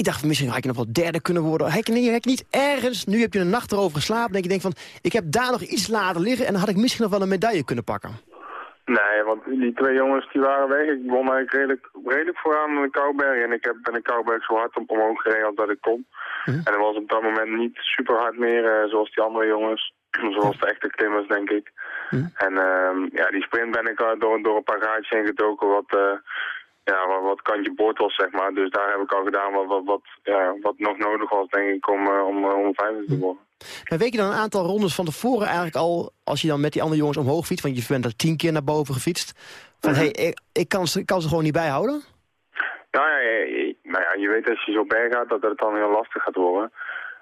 Speaker 9: Ik dacht, misschien had je nog wel derde kunnen worden. Heb je, niet, heb je niet ergens, nu heb je een nacht erover geslapen... en je denkt van, ik heb daar nog iets laten liggen... en dan had ik misschien nog wel een medaille kunnen pakken.
Speaker 27: Nee, want die twee jongens die waren weg. Ik won eigenlijk redelijk, redelijk vooraan de Kouberg. En ik heb, ben de Kouberg zo hard om, omhoog gereden als dat ik kon. En dat was op dat moment niet super hard meer, uh, zoals die andere jongens. zoals de echte klimmers, denk ik. En uh, ja, die sprint ben ik door, door een paar gaatjes heen gedoken wat... Uh, ja, wat, wat kantje boord was, zeg maar. Dus daar heb ik al gedaan wat, wat, wat, ja, wat nog nodig was, denk ik, om, uh, om, om vijfde te worden.
Speaker 9: Maar weet je dan een aantal rondes van tevoren eigenlijk al... als je dan met die andere jongens omhoog fietst... want je bent er tien keer naar boven gefietst... van hé, hey, ik, ik, kan, ik kan ze gewoon niet bijhouden?
Speaker 27: Nou ja, je, nou ja, je weet als je zo bij gaat dat het dan heel lastig gaat worden.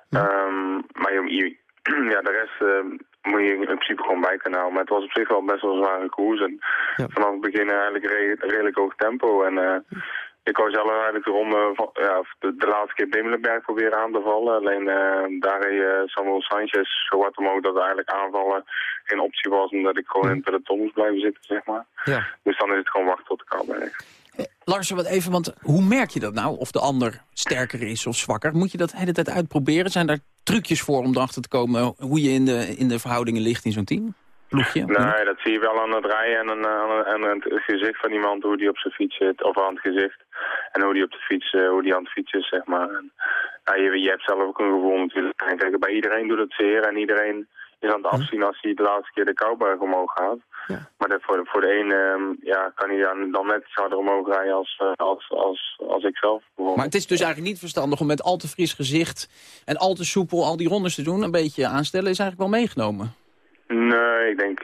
Speaker 27: Ja. Um, maar je, je, ja, de rest uh, moet je in principe gewoon bij kunnen houden. Maar het was op zich wel best wel een zware koers. En ja. vanaf het begin eigenlijk re redelijk hoog tempo. En uh, ik wou zelf eigenlijk de ronde, van, ja, de, de laatste keer Bemelenberg proberen aan te vallen. Alleen uh, daar reed uh, Samuel Sanchez zo hard omhoog dat eigenlijk aanvallen geen optie was. Omdat ik gewoon in het peloton moest blijven zitten, zeg maar.
Speaker 7: Ja.
Speaker 27: Dus dan is het gewoon wachten tot de Kouberg.
Speaker 7: Lars, wat even, want hoe merk je dat nou? Of de ander sterker is of zwakker? Moet je dat de hele tijd uitproberen? Zijn daar trucjes voor om erachter te komen hoe je in de, in de verhoudingen ligt in zo'n team? Ploegje?
Speaker 27: Nee, dat zie je wel aan het rijden en aan, aan, aan het gezicht van iemand, hoe die op zijn fiets zit, of aan het gezicht. En hoe die op de fiets, hoe die aan het fietsen is, zeg maar. En, ja, je, je hebt zelf ook een gevoel natuurlijk. En kijk, bij iedereen doet het zeer en iedereen is aan het afzien als hij de laatste keer de Kouberg omhoog gaat. Ja. Maar voor, de, voor de een um, ja, kan hij dan, dan net iets harder omhoog rijden als, uh, als, als, als ik zelf.
Speaker 7: Maar het is dus eigenlijk niet verstandig om met al te fris gezicht en al te soepel al die rondes te doen. Een beetje aanstellen is eigenlijk wel meegenomen.
Speaker 27: Nee, ik denk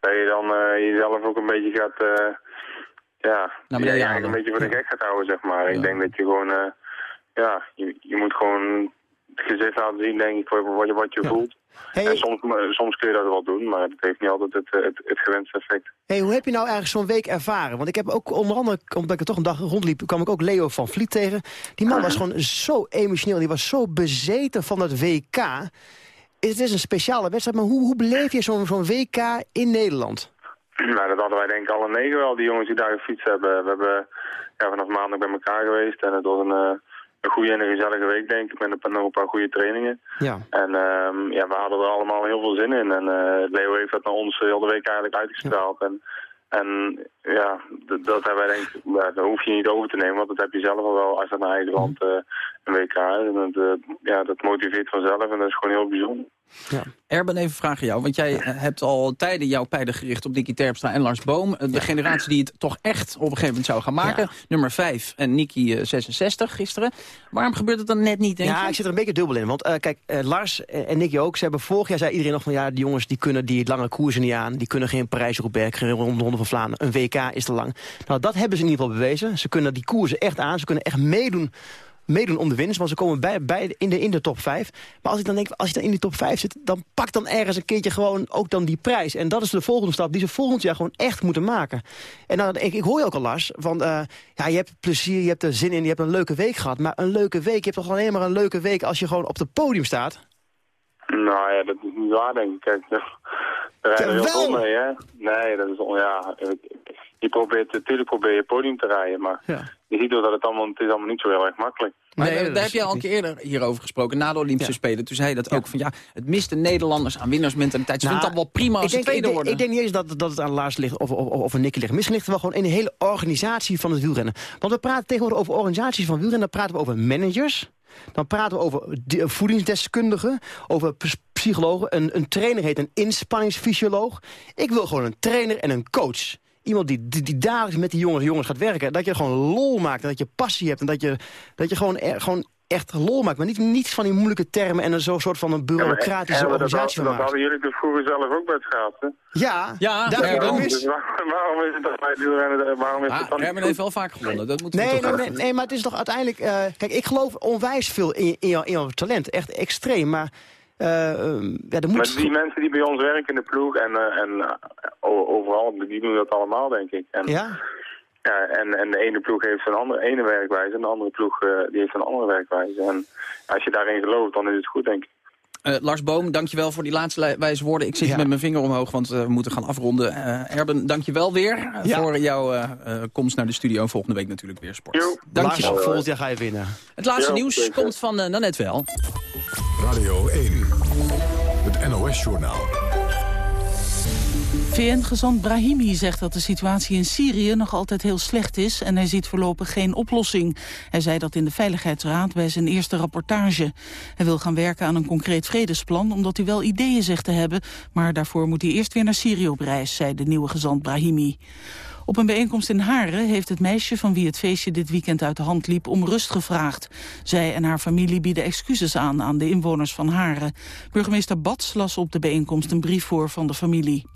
Speaker 27: dat je dan uh, jezelf ook een beetje gaat, uh, ja,
Speaker 7: nou,
Speaker 27: je eigenlijk een beetje voor de gek gaat houden, zeg maar. Ja. Ik denk dat je gewoon, uh, ja, je, je moet gewoon het gezicht laten zien, denk ik, wat je, wat je ja. voelt. Hey. En soms, soms kun je dat wel doen, maar het heeft niet altijd het, het, het gewenste effect.
Speaker 9: Hey, hoe heb je nou eigenlijk zo'n week ervaren? Want ik heb ook onder andere, omdat ik er toch een dag rondliep... kwam ik ook Leo van Vliet tegen. Die man was gewoon zo emotioneel, die was zo bezeten van het WK. Het is een speciale wedstrijd, maar hoe, hoe beleef je zo'n zo'n WK in Nederland?
Speaker 27: Nou, dat hadden wij denk ik alle negen wel, die jongens die daar gefietst hebben. We hebben ja, vanaf maandag bij elkaar geweest en het was een... Uh, een goede en een gezellige week, denk ik, met een, nog een paar goede trainingen.
Speaker 9: Ja.
Speaker 27: En um, ja, we hadden er allemaal heel veel zin in. En uh, Leo heeft dat naar ons heel de week eigenlijk uitgestraald. Ja. En, en ja, dat hebben wij denk ik, dat hoef je niet over te nemen, want dat heb je zelf al wel als het naar eigen land uh, een WK is. En dat, uh, ja, dat motiveert vanzelf en dat is gewoon heel bijzonder.
Speaker 7: Ja. Erben, even vragen jou, want jij hebt al tijden jouw pijlen gericht op Nicky Terpstra en Lars Boom. De ja. generatie die het toch echt op een gegeven moment zou gaan maken. Ja. Nummer 5 en Nicky uh, 66 gisteren. Waarom gebeurt het dan net niet, denk
Speaker 9: Ja,
Speaker 7: je?
Speaker 9: ik zit er een beetje dubbel in. Want uh, kijk, uh, Lars en Nicky ook, ze hebben vorig jaar zei iedereen nog van ja, die jongens die kunnen die lange koersen niet aan. Die kunnen geen Parijs-Roubaix, geen Ronde van Vlaanderen. Een WK is te lang. Nou, dat hebben ze in ieder geval bewezen. Ze kunnen die koersen echt aan. Ze kunnen echt meedoen meedoen om de winst. Want ze komen bij, bij in, de, in de top 5. Maar als ik dan denk, als je dan in die top 5 zit... dan pak dan ergens een keertje gewoon ook dan die prijs. En dat is de volgende stap die ze volgend jaar gewoon echt moeten maken. En dan, ik, ik hoor je ook al, Lars, van... eh, ja, je hebt plezier, je hebt er zin in, je hebt een leuke week gehad. Maar een leuke week, je hebt toch alleen maar een leuke week... als je gewoon op het podium staat?
Speaker 27: Nou ja, dat is niet waar, denk ik. Kijk, daar rijden we heel veel mee, hè? Nee, dat is, on- ja... Je probeert, natuurlijk probeer je podium te rijden, maar je ziet wel dat het allemaal, het is allemaal niet zo heel erg makkelijk.
Speaker 7: Maar daar heb je al een keer eerder hierover gesproken, na de Olympische Spelen. Toen zei je dat ook, van ja, het mist de Nederlanders aan winnaarsmentaliteit. Ze
Speaker 9: Nou,
Speaker 7: vindt dat wel prima als
Speaker 9: ik
Speaker 7: ze
Speaker 9: denk,
Speaker 7: tweede
Speaker 9: ik,
Speaker 7: worden.
Speaker 9: denk- ik denk niet eens dat, dat het aan Lars ligt of, of, of een Nicky ligt. Misschien ligt het wel gewoon in de hele organisatie van het wielrennen. Want we praten tegenwoordig over organisaties van wielrennen. Dan praten we over managers. Dan praten we over di- voedingsdeskundigen, over ps- psychologen. Een, een trainer heet een inspanningsfysioloog. Ik wil gewoon een trainer en een coach. Iemand die, die, dagelijks met die jongens, jongens gaat werken. Dat je gewoon lol maakt en dat je passie hebt. En dat je, dat je gewoon, gewoon echt lol maakt. Maar niet, niet van die moeilijke termen en een zo soort van een bureaucratische
Speaker 27: Ja, maar dat,
Speaker 9: organisatie
Speaker 27: dat
Speaker 9: van maakt.
Speaker 27: hadden jullie vroeger zelf ook bij het schaatsen?
Speaker 9: Ja,
Speaker 7: Ja,
Speaker 9: daar heb je
Speaker 7: Herman.
Speaker 9: mis.
Speaker 27: Dus waar- waarom is het dat bij wielrennen, waarom is het
Speaker 7: Ah,
Speaker 27: dan
Speaker 7: Herman heeft wel vaak gewonnen, dat moeten we
Speaker 9: Nee,
Speaker 7: toch
Speaker 9: nee, nee, nee, maar het is toch uiteindelijk... eh, kijk, ik geloof onwijs veel in, in, jouw, in jouw talent. Echt extreem, maar... eh, ehm, ja, er
Speaker 27: Maar
Speaker 9: moet...
Speaker 27: die mensen die bij ons werken in de ploeg en, eh, en overal, die doen dat allemaal, denk ik. En,
Speaker 9: Ja?
Speaker 27: Ja, en, en de ene ploeg heeft een andere ene werkwijze en de andere ploeg eh, die heeft een andere werkwijze. En als je daarin gelooft, dan is het goed, denk ik.
Speaker 7: Eh, Lars Boom, dankjewel voor die laatste wijze woorden. Ik zit
Speaker 9: Ja.
Speaker 7: met mijn vinger omhoog, want eh, we moeten gaan afronden. Eh Erben, dankjewel weer
Speaker 9: Ja.
Speaker 7: voor jouw eh, eh, komst naar de studio. Volgende week natuurlijk weer sport.
Speaker 27: Jo.
Speaker 9: Lars,
Speaker 7: Dankjewel.
Speaker 9: volgend jaar ga je winnen.
Speaker 7: Het laatste nieuws
Speaker 27: zeker.
Speaker 7: komt van uh, Nanette Wel.
Speaker 29: Radio 1. Het NOS-journaal.
Speaker 1: VN-gezant Brahimi zegt dat de situatie in Syrië nog altijd heel slecht is... en hij ziet voorlopig geen oplossing. Hij zei dat in de Veiligheidsraad bij zijn eerste rapportage. Hij wil gaan werken aan een concreet vredesplan... omdat hij wel ideeën zegt te hebben... maar daarvoor moet hij eerst weer naar Syrië op reis... zei de nieuwe gezant Brahimi. Op een bijeenkomst in Haren heeft het meisje van wie het feestje dit weekend uit de hand liep om rust gevraagd. Zij en haar familie bieden excuses aan aan de inwoners van Haren. Burgemeester Bats las op de bijeenkomst een brief voor van de familie.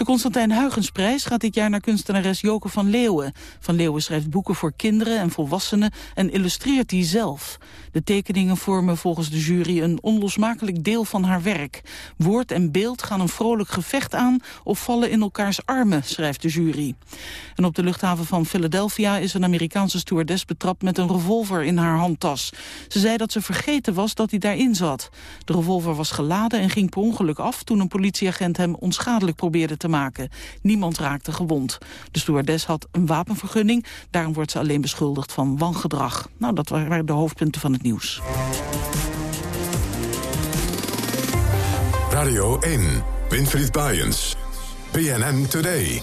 Speaker 1: De Constantijn Huygensprijs gaat dit jaar naar kunstenares Joke van Leeuwen. Van Leeuwen schrijft boeken voor kinderen en volwassenen en illustreert die zelf. De tekeningen vormen volgens de jury een onlosmakelijk deel van haar werk. Woord en beeld gaan een vrolijk gevecht aan of vallen in elkaars armen, schrijft de jury. En op de luchthaven van Philadelphia is een Amerikaanse stewardess betrapt met een revolver in haar handtas. Ze zei dat ze vergeten was dat hij daarin zat. De revolver was geladen en ging per ongeluk af toen een politieagent hem onschadelijk probeerde te maken. Niemand raakte gewond. De stewardess had een wapenvergunning, daarom wordt ze alleen beschuldigd van wangedrag. Nou, dat waren de hoofdpunten van het nieuws.
Speaker 29: Radio 1. Winfried Bajens. BNN Today.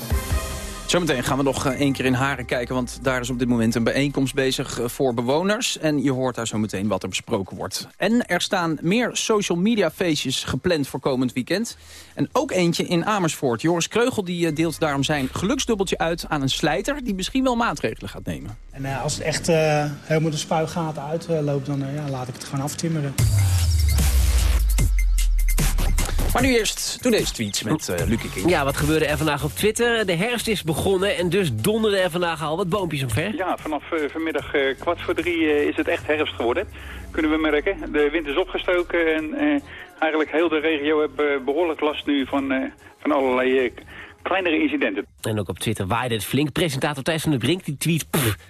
Speaker 7: Zometeen gaan we nog eh, één keer in Haren kijken... want daar is op dit moment een bijeenkomst bezig eh, voor bewoners. En je hoort daar zometeen wat er besproken wordt. En er staan meer social media feestjes gepland voor komend weekend. En ook eentje in Amersfoort. Joris Kreugel die eh, deelt daarom zijn geluksdubbeltje uit aan een slijter... die misschien wel maatregelen gaat nemen.
Speaker 30: En als het echt helemaal de spuigaten uitloopt, dan eh, ja, laat ik het gewoon aftimmeren.
Speaker 7: Maar nu eerst, toen deze tweets met uh, Lucie King.
Speaker 10: Ja, wat gebeurde er vandaag op Twitter? De herfst is begonnen en dus donderden er vandaag al wat boompjes omver.
Speaker 31: Ja, vanaf uh, vanmiddag uh, kwart voor drie uh, is het echt herfst geworden. Kunnen we merken. De wind is opgestoken en uh, eigenlijk heel de regio heeft behoorlijk last nu van, van allerlei kleinere incidenten.
Speaker 10: En ook op Twitter waaide het flink. Presentator Thijs van der Brink die tweet...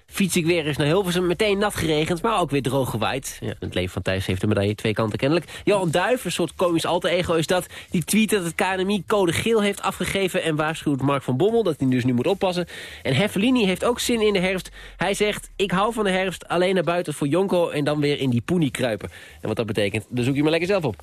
Speaker 10: Fiets ik weer eens naar Hilversum. Meteen nat geregend, maar ook weer droog gewaaid. Ja, het leven van Thijs heeft de medaille twee kanten kennelijk. Johan Duif, een soort komisch alter ego is dat... die tweet dat het KNMI code geel heeft afgegeven... en waarschuwt Mark van Bommel dat hij dus nu moet oppassen. En Heffelini heeft ook zin in de herfst. Hij zegt, ik hou van de herfst, alleen naar buiten voor Jonko... en dan weer in die poenie kruipen. En wat dat betekent, dan zoek je maar lekker zelf op.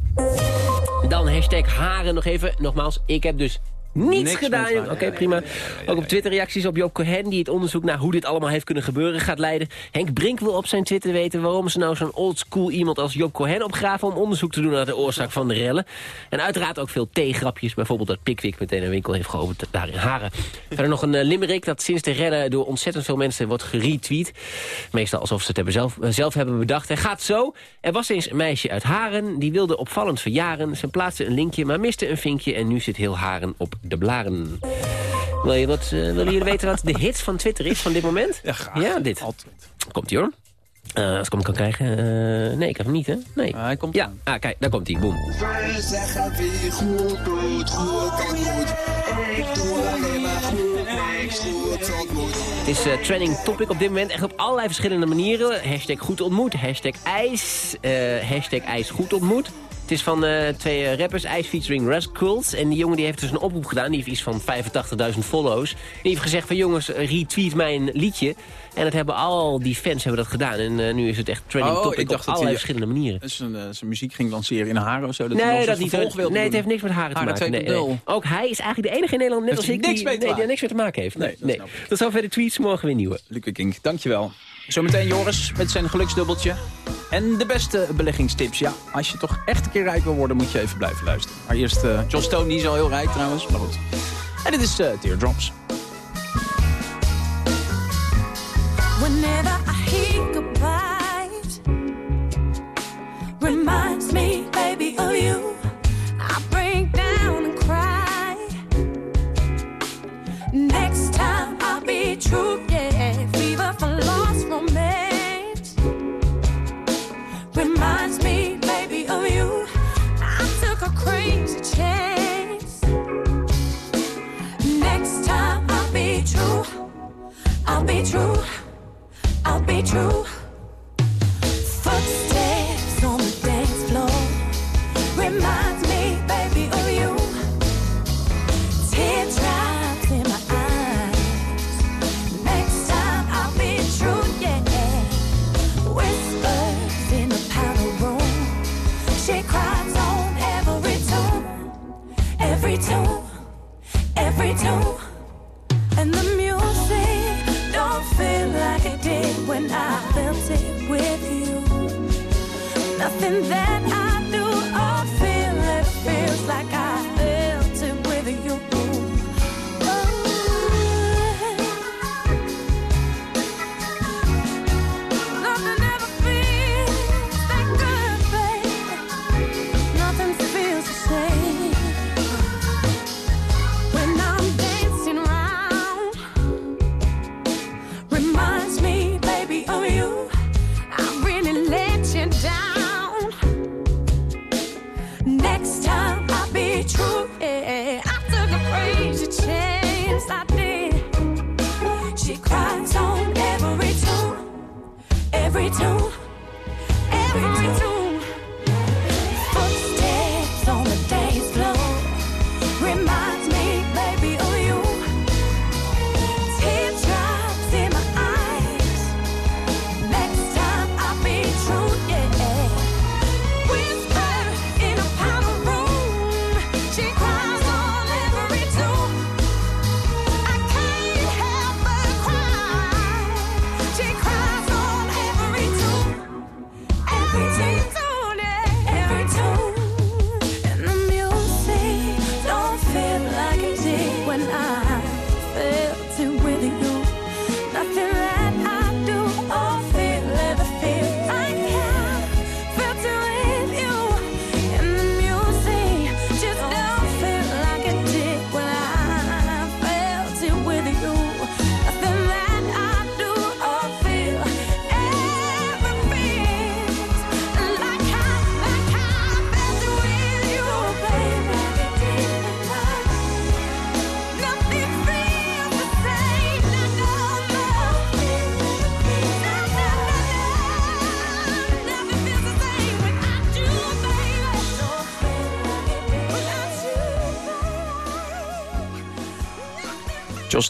Speaker 10: Dan hashtag haren nog even. Nogmaals, ik heb dus niets
Speaker 7: Niks
Speaker 10: gedaan. Oké, okay, prima. Ook op Twitter reacties op Joop Cohen... die het onderzoek naar hoe dit allemaal heeft kunnen gebeuren gaat leiden. Henk Brink wil op zijn Twitter weten... waarom ze nou zo'n oldschool iemand als Joop Cohen opgraven... om onderzoek te doen naar de oorzaak van de rellen. En uiteraard ook veel theegrapjes. Bijvoorbeeld dat Pickwick meteen een winkel heeft geopend daar in Haren. Verder nog een uh, limerick dat sinds de rellen... door ontzettend veel mensen wordt geretweet. Meestal alsof ze het hebben zelf, uh, zelf hebben bedacht. Hij gaat zo. Er was eens een meisje uit Haren. Die wilde opvallend verjaren. Ze plaatste een linkje, maar miste een vinkje... en nu zit heel Haren op de blaren. Wil je wat, uh, willen jullie weten wat de hit van Twitter is van dit moment?
Speaker 7: Ja, graag.
Speaker 10: Ja, dit.
Speaker 7: Altijd.
Speaker 10: Komt ie hoor. Eh, als ik hem kan krijgen. eh, nee, ik heb hem niet, hè? Nee.
Speaker 7: hij komt
Speaker 10: ja, ah, kijk, daar komt hij. Boom.
Speaker 32: Wij zeggen wie goed doet, goed en goed. Ik doe alleen maar goed, niks goed ontmoet.
Speaker 10: Het is eh, trending topic op dit moment. Echt op allerlei verschillende manieren. Hashtag goed ontmoet. Hashtag ijs. eh, hashtag ijs goed ontmoet. Het is van eh, twee eh, rappers, Ice featuring Rascals. En die jongen die heeft dus een oproep gedaan. Die heeft iets van 85.000 follows. En die heeft gezegd van jongens, eh, retweet mijn liedje. En dat hebben al die fans hebben dat gedaan. En nu is het echt trending
Speaker 7: Oh,
Speaker 10: topic
Speaker 7: ik dacht
Speaker 10: op
Speaker 7: dat
Speaker 10: allerlei verschillende manieren.
Speaker 7: Zijn, eh, zijn muziek ging lanceren in haren of zo. Dat
Speaker 10: nee, dat niet.
Speaker 7: wilde
Speaker 10: Nee, het heeft niks met haren te maken. Nee,
Speaker 7: 2.0.
Speaker 10: nee. Ook hij is eigenlijk de enige in Nederland, net als ik,
Speaker 7: niks
Speaker 10: die, nee, er niks mee te maken heeft.
Speaker 7: Nee,
Speaker 10: Nee,
Speaker 7: dat
Speaker 10: nee. Tot zover de tweets, morgen weer nieuwe.
Speaker 7: Luke Kink, dankjewel. Zometeen Joris met zijn geluksdubbeltje. En de beste beleggingstips. Ja, als je toch echt een keer rijk wil worden, moet je even blijven luisteren. Maar eerst eh John Stone, die is al heel rijk trouwens. Maar goed. En dit is eh, Teardrops.
Speaker 33: Whenever I hear goodbyes, reminds me, baby, of you.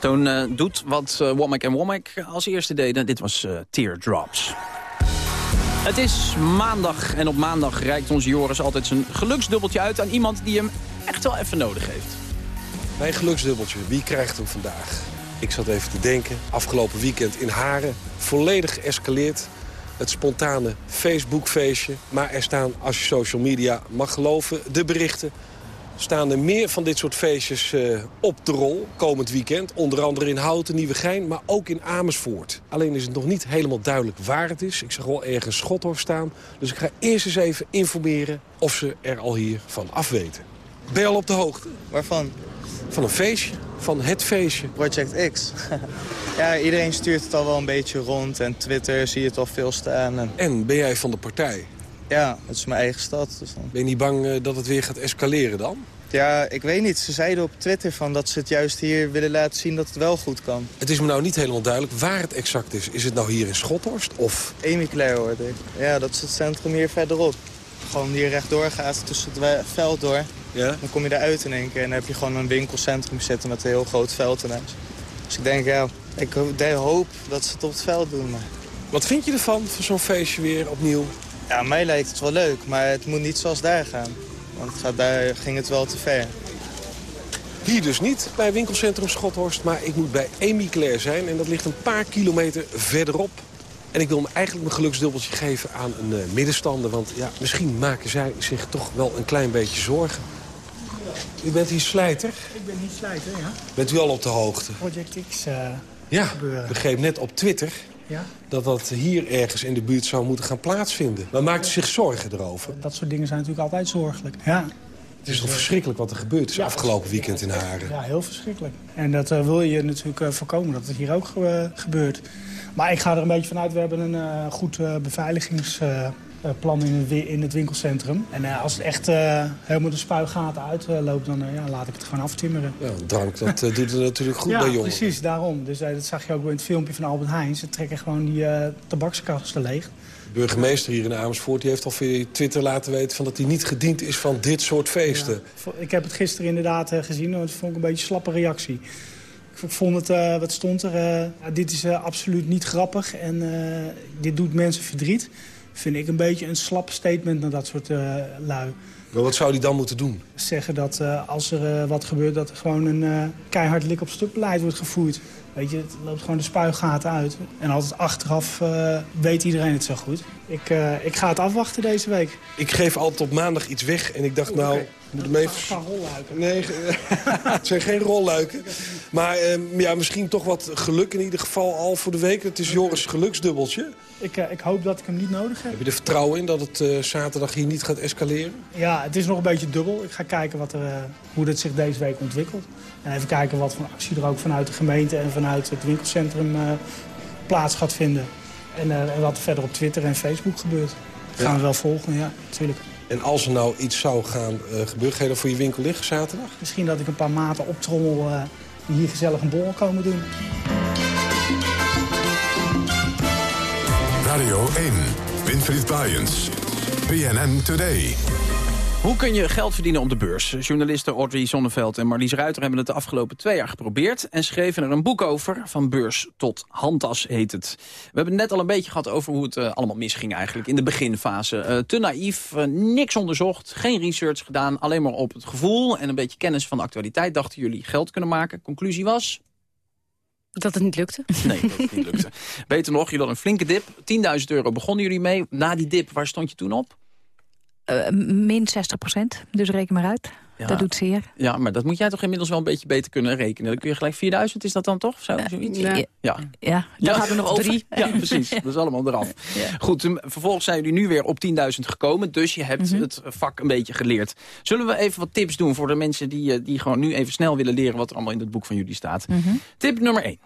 Speaker 7: Eh, doet wat uh, Womack en Womack als eerste deden. Dit was eh, Teardrops. Het is maandag en op maandag reikt onze Joris altijd zijn geluksdubbeltje uit... aan iemand die hem echt wel even nodig heeft.
Speaker 34: Mijn geluksdubbeltje, wie krijgt hem vandaag? Ik zat even te denken, afgelopen weekend in Haren... volledig geëscaleerd, het spontane Facebookfeestje. Maar er staan, als je social media mag geloven, de berichten... staan er meer van dit soort feestjes eh, op de rol komend weekend. Onder andere in Houten, Nieuwegein, maar ook in Amersfoort. Alleen is het nog niet helemaal duidelijk waar het is. Ik zag wel ergens Schothof staan. Dus ik ga eerst eens even informeren of ze er al hier van afweten. Ben je al op de hoogte?
Speaker 35: Waarvan?
Speaker 34: Van een feestje. van het feestje?
Speaker 36: Project X. ja, iedereen stuurt het al wel een beetje rond en Twitter zie je het al veel staan. En...
Speaker 34: En ben jij van de partij?
Speaker 36: Ja, het is mijn eigen stad. Dus dan...
Speaker 34: Ben je niet bang eh, dat het weer gaat escaleren dan?
Speaker 36: Ja, ik weet niet. Ze zeiden op Twitter van dat ze het juist hier willen laten zien dat het wel goed kan.
Speaker 34: Het is me nou niet helemaal duidelijk waar het exact is. Is het nou hier in Schothorst of...
Speaker 36: Amy Claire hoorde ik. Ja, dat is het centrum hier verderop. Gewoon hier rechtdoor gaat tussen het veld door.
Speaker 34: Ja?
Speaker 36: Dan kom je eruit in één keer en dan heb je gewoon een winkelcentrum zitten met een heel groot veld ineens. Dus ik denk, ja, ik hoop dat ze het op het veld doen. Maar...
Speaker 34: Wat vind je ervan, van zo'n feestje weer opnieuw?
Speaker 36: Ja, mij lijkt het wel leuk, maar het moet niet zoals daar gaan. Want het gaat, daar ging het wel te ver.
Speaker 34: Hier dus niet, bij winkelcentrum Schothorst. Maar ik moet bij Amy Claire zijn en dat ligt een paar kilometer verderop. En ik wil me eigenlijk mijn geluksdubbeltje geven aan een eh, middenstander. Want ja, misschien maken zij zich toch wel een klein beetje zorgen. U bent hier slijter.
Speaker 30: Ik ben niet slijter, ja.
Speaker 34: Bent u al op de hoogte?
Speaker 30: Project X eh,
Speaker 34: Ja,
Speaker 30: gebeuren.
Speaker 34: begreep net op Twitter
Speaker 30: Ja?
Speaker 34: dat dat hier ergens in de buurt zou moeten gaan plaatsvinden. Maar maakt u zich zorgen erover?
Speaker 30: Dat soort dingen zijn natuurlijk altijd zorgelijk. Ja,
Speaker 34: Het is toch verschrikkelijk wat er gebeurd is afgelopen weekend in Haren.
Speaker 30: ja heel verschrikkelijk. En dat eh, wil je natuurlijk eh, voorkomen, dat het hier ook eh, gebeurt. Maar ik ga er een beetje vanuit, we hebben een goed eh, beveiligingsplan in, het in het winkelcentrum. En eh, als het echt eh, helemaal de spuigaten uitloopt, dan eh, ja, laat ik het gewoon aftimmeren.
Speaker 34: Ja, drank, dat eh, doet er natuurlijk goed
Speaker 30: ja,
Speaker 34: bij jongeren.
Speaker 30: precies, daarom. Dus eh, dat zag je ook in het filmpje van Albert Heijn. Ze trekken gewoon die eh tabakskasten leeg.
Speaker 34: De burgemeester hier in Amersfoort die heeft al via Twitter laten weten... Van dat hij niet gediend is van dit soort feesten.
Speaker 30: Ik heb het gisteren inderdaad eh, gezien, en dat vond ik een beetje een slappe reactie. Ik vond het, eh, wat stond er, eh, dit is eh, absoluut niet grappig en eh, dit doet mensen verdriet. Vind ik een beetje een slap statement naar dat soort eh, lui.
Speaker 34: Maar wat zou hij dan moeten doen?
Speaker 30: Zeggen dat eh, als er eh, wat gebeurt, dat er gewoon een keihard lik op stuk beleid wordt gevoerd. Weet je, het loopt gewoon de spuigaten uit. En altijd achteraf eh, weet iedereen het zo goed. Ik, eh, ik ga het afwachten deze week.
Speaker 34: Ik geef altijd op maandag iets weg en ik dacht nou... Moet hem even...
Speaker 30: Rolluiken.
Speaker 34: Nee, het zijn geen rolluiken. Maar ehm, ja, misschien toch wat geluk in ieder geval al voor de week. Het is Joris geluksdubbeltje.
Speaker 30: Ik, eh, ik hoop dat ik hem niet nodig heb.
Speaker 34: Heb je er vertrouwen in dat het zaterdag hier niet gaat escaleren?
Speaker 30: Ja, het is nog een beetje dubbel. Ik ga kijken wat er, hoe dat zich deze week ontwikkelt. En even kijken wat voor actie er ook vanuit de gemeente en vanuit het winkelcentrum eh, plaats gaat vinden. En, eh, en wat er verder op Twitter en Facebook gebeurt. Dat gaan
Speaker 34: Ja.
Speaker 30: we wel volgen, ja, natuurlijk.
Speaker 34: En als er nou iets zou gaan eh, gebeuren, ga je voor je winkel liggen zaterdag?
Speaker 30: Misschien dat ik een paar maten optrommel eh, die hier gezellig een borrel komen doen.
Speaker 29: Radio 1, Winfried Bajens. BNN Today.
Speaker 7: Hoe kun je geld verdienen op de beurs? Journalisten Audrey Zonneveld en Marlies Ruiter hebben het de afgelopen twee jaar geprobeerd... en schreven er een boek over, van beurs tot handtas heet het. We hebben het net al een beetje gehad over hoe het eh, allemaal misging eigenlijk in de beginfase. Eh, te naïef, eh, niks onderzocht, geen research gedaan... alleen maar op het gevoel en een beetje kennis van de actualiteit... dachten jullie geld kunnen maken. Conclusie was...
Speaker 8: Dat het niet lukte.
Speaker 7: Nee, dat het niet lukte. Beter nog, jullie hadden een flinke dip. 10.000 euro begonnen jullie mee. Na die dip, waar stond je toen op?
Speaker 26: Eh, min 60 procent, dus reken maar uit.
Speaker 7: Ja.
Speaker 26: Dat doet zeer.
Speaker 7: Ja, maar dat moet jij toch inmiddels wel een beetje beter kunnen rekenen. Dan kun je gelijk 4000, is dat dan toch? Zo, zoiets?
Speaker 26: ja.
Speaker 7: Ja.
Speaker 26: Ja, dan hadden we nog
Speaker 7: over.
Speaker 26: drie.
Speaker 7: Ja, precies. Dat is allemaal eraf.
Speaker 26: Ja.
Speaker 7: Goed, vervolgens zijn jullie nu weer op 10.000 gekomen. Dus je hebt
Speaker 26: Mhm.
Speaker 7: het vak een beetje geleerd. Zullen we even wat tips doen voor de mensen die, eh, die gewoon nu even snel willen leren... wat er allemaal in het boek van jullie staat?
Speaker 26: Mhm.
Speaker 7: Tip nummer 1.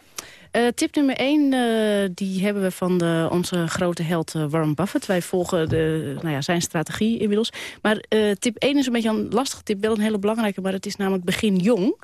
Speaker 8: Eh, tip nummer 1, die hebben we van de, onze grote held eh, Warren Buffett. Wij volgen de, nou ja, zijn strategie inmiddels. Maar eh, tip 1 is een beetje een lastige tip, wel een hele belangrijke... maar het is namelijk begin jong.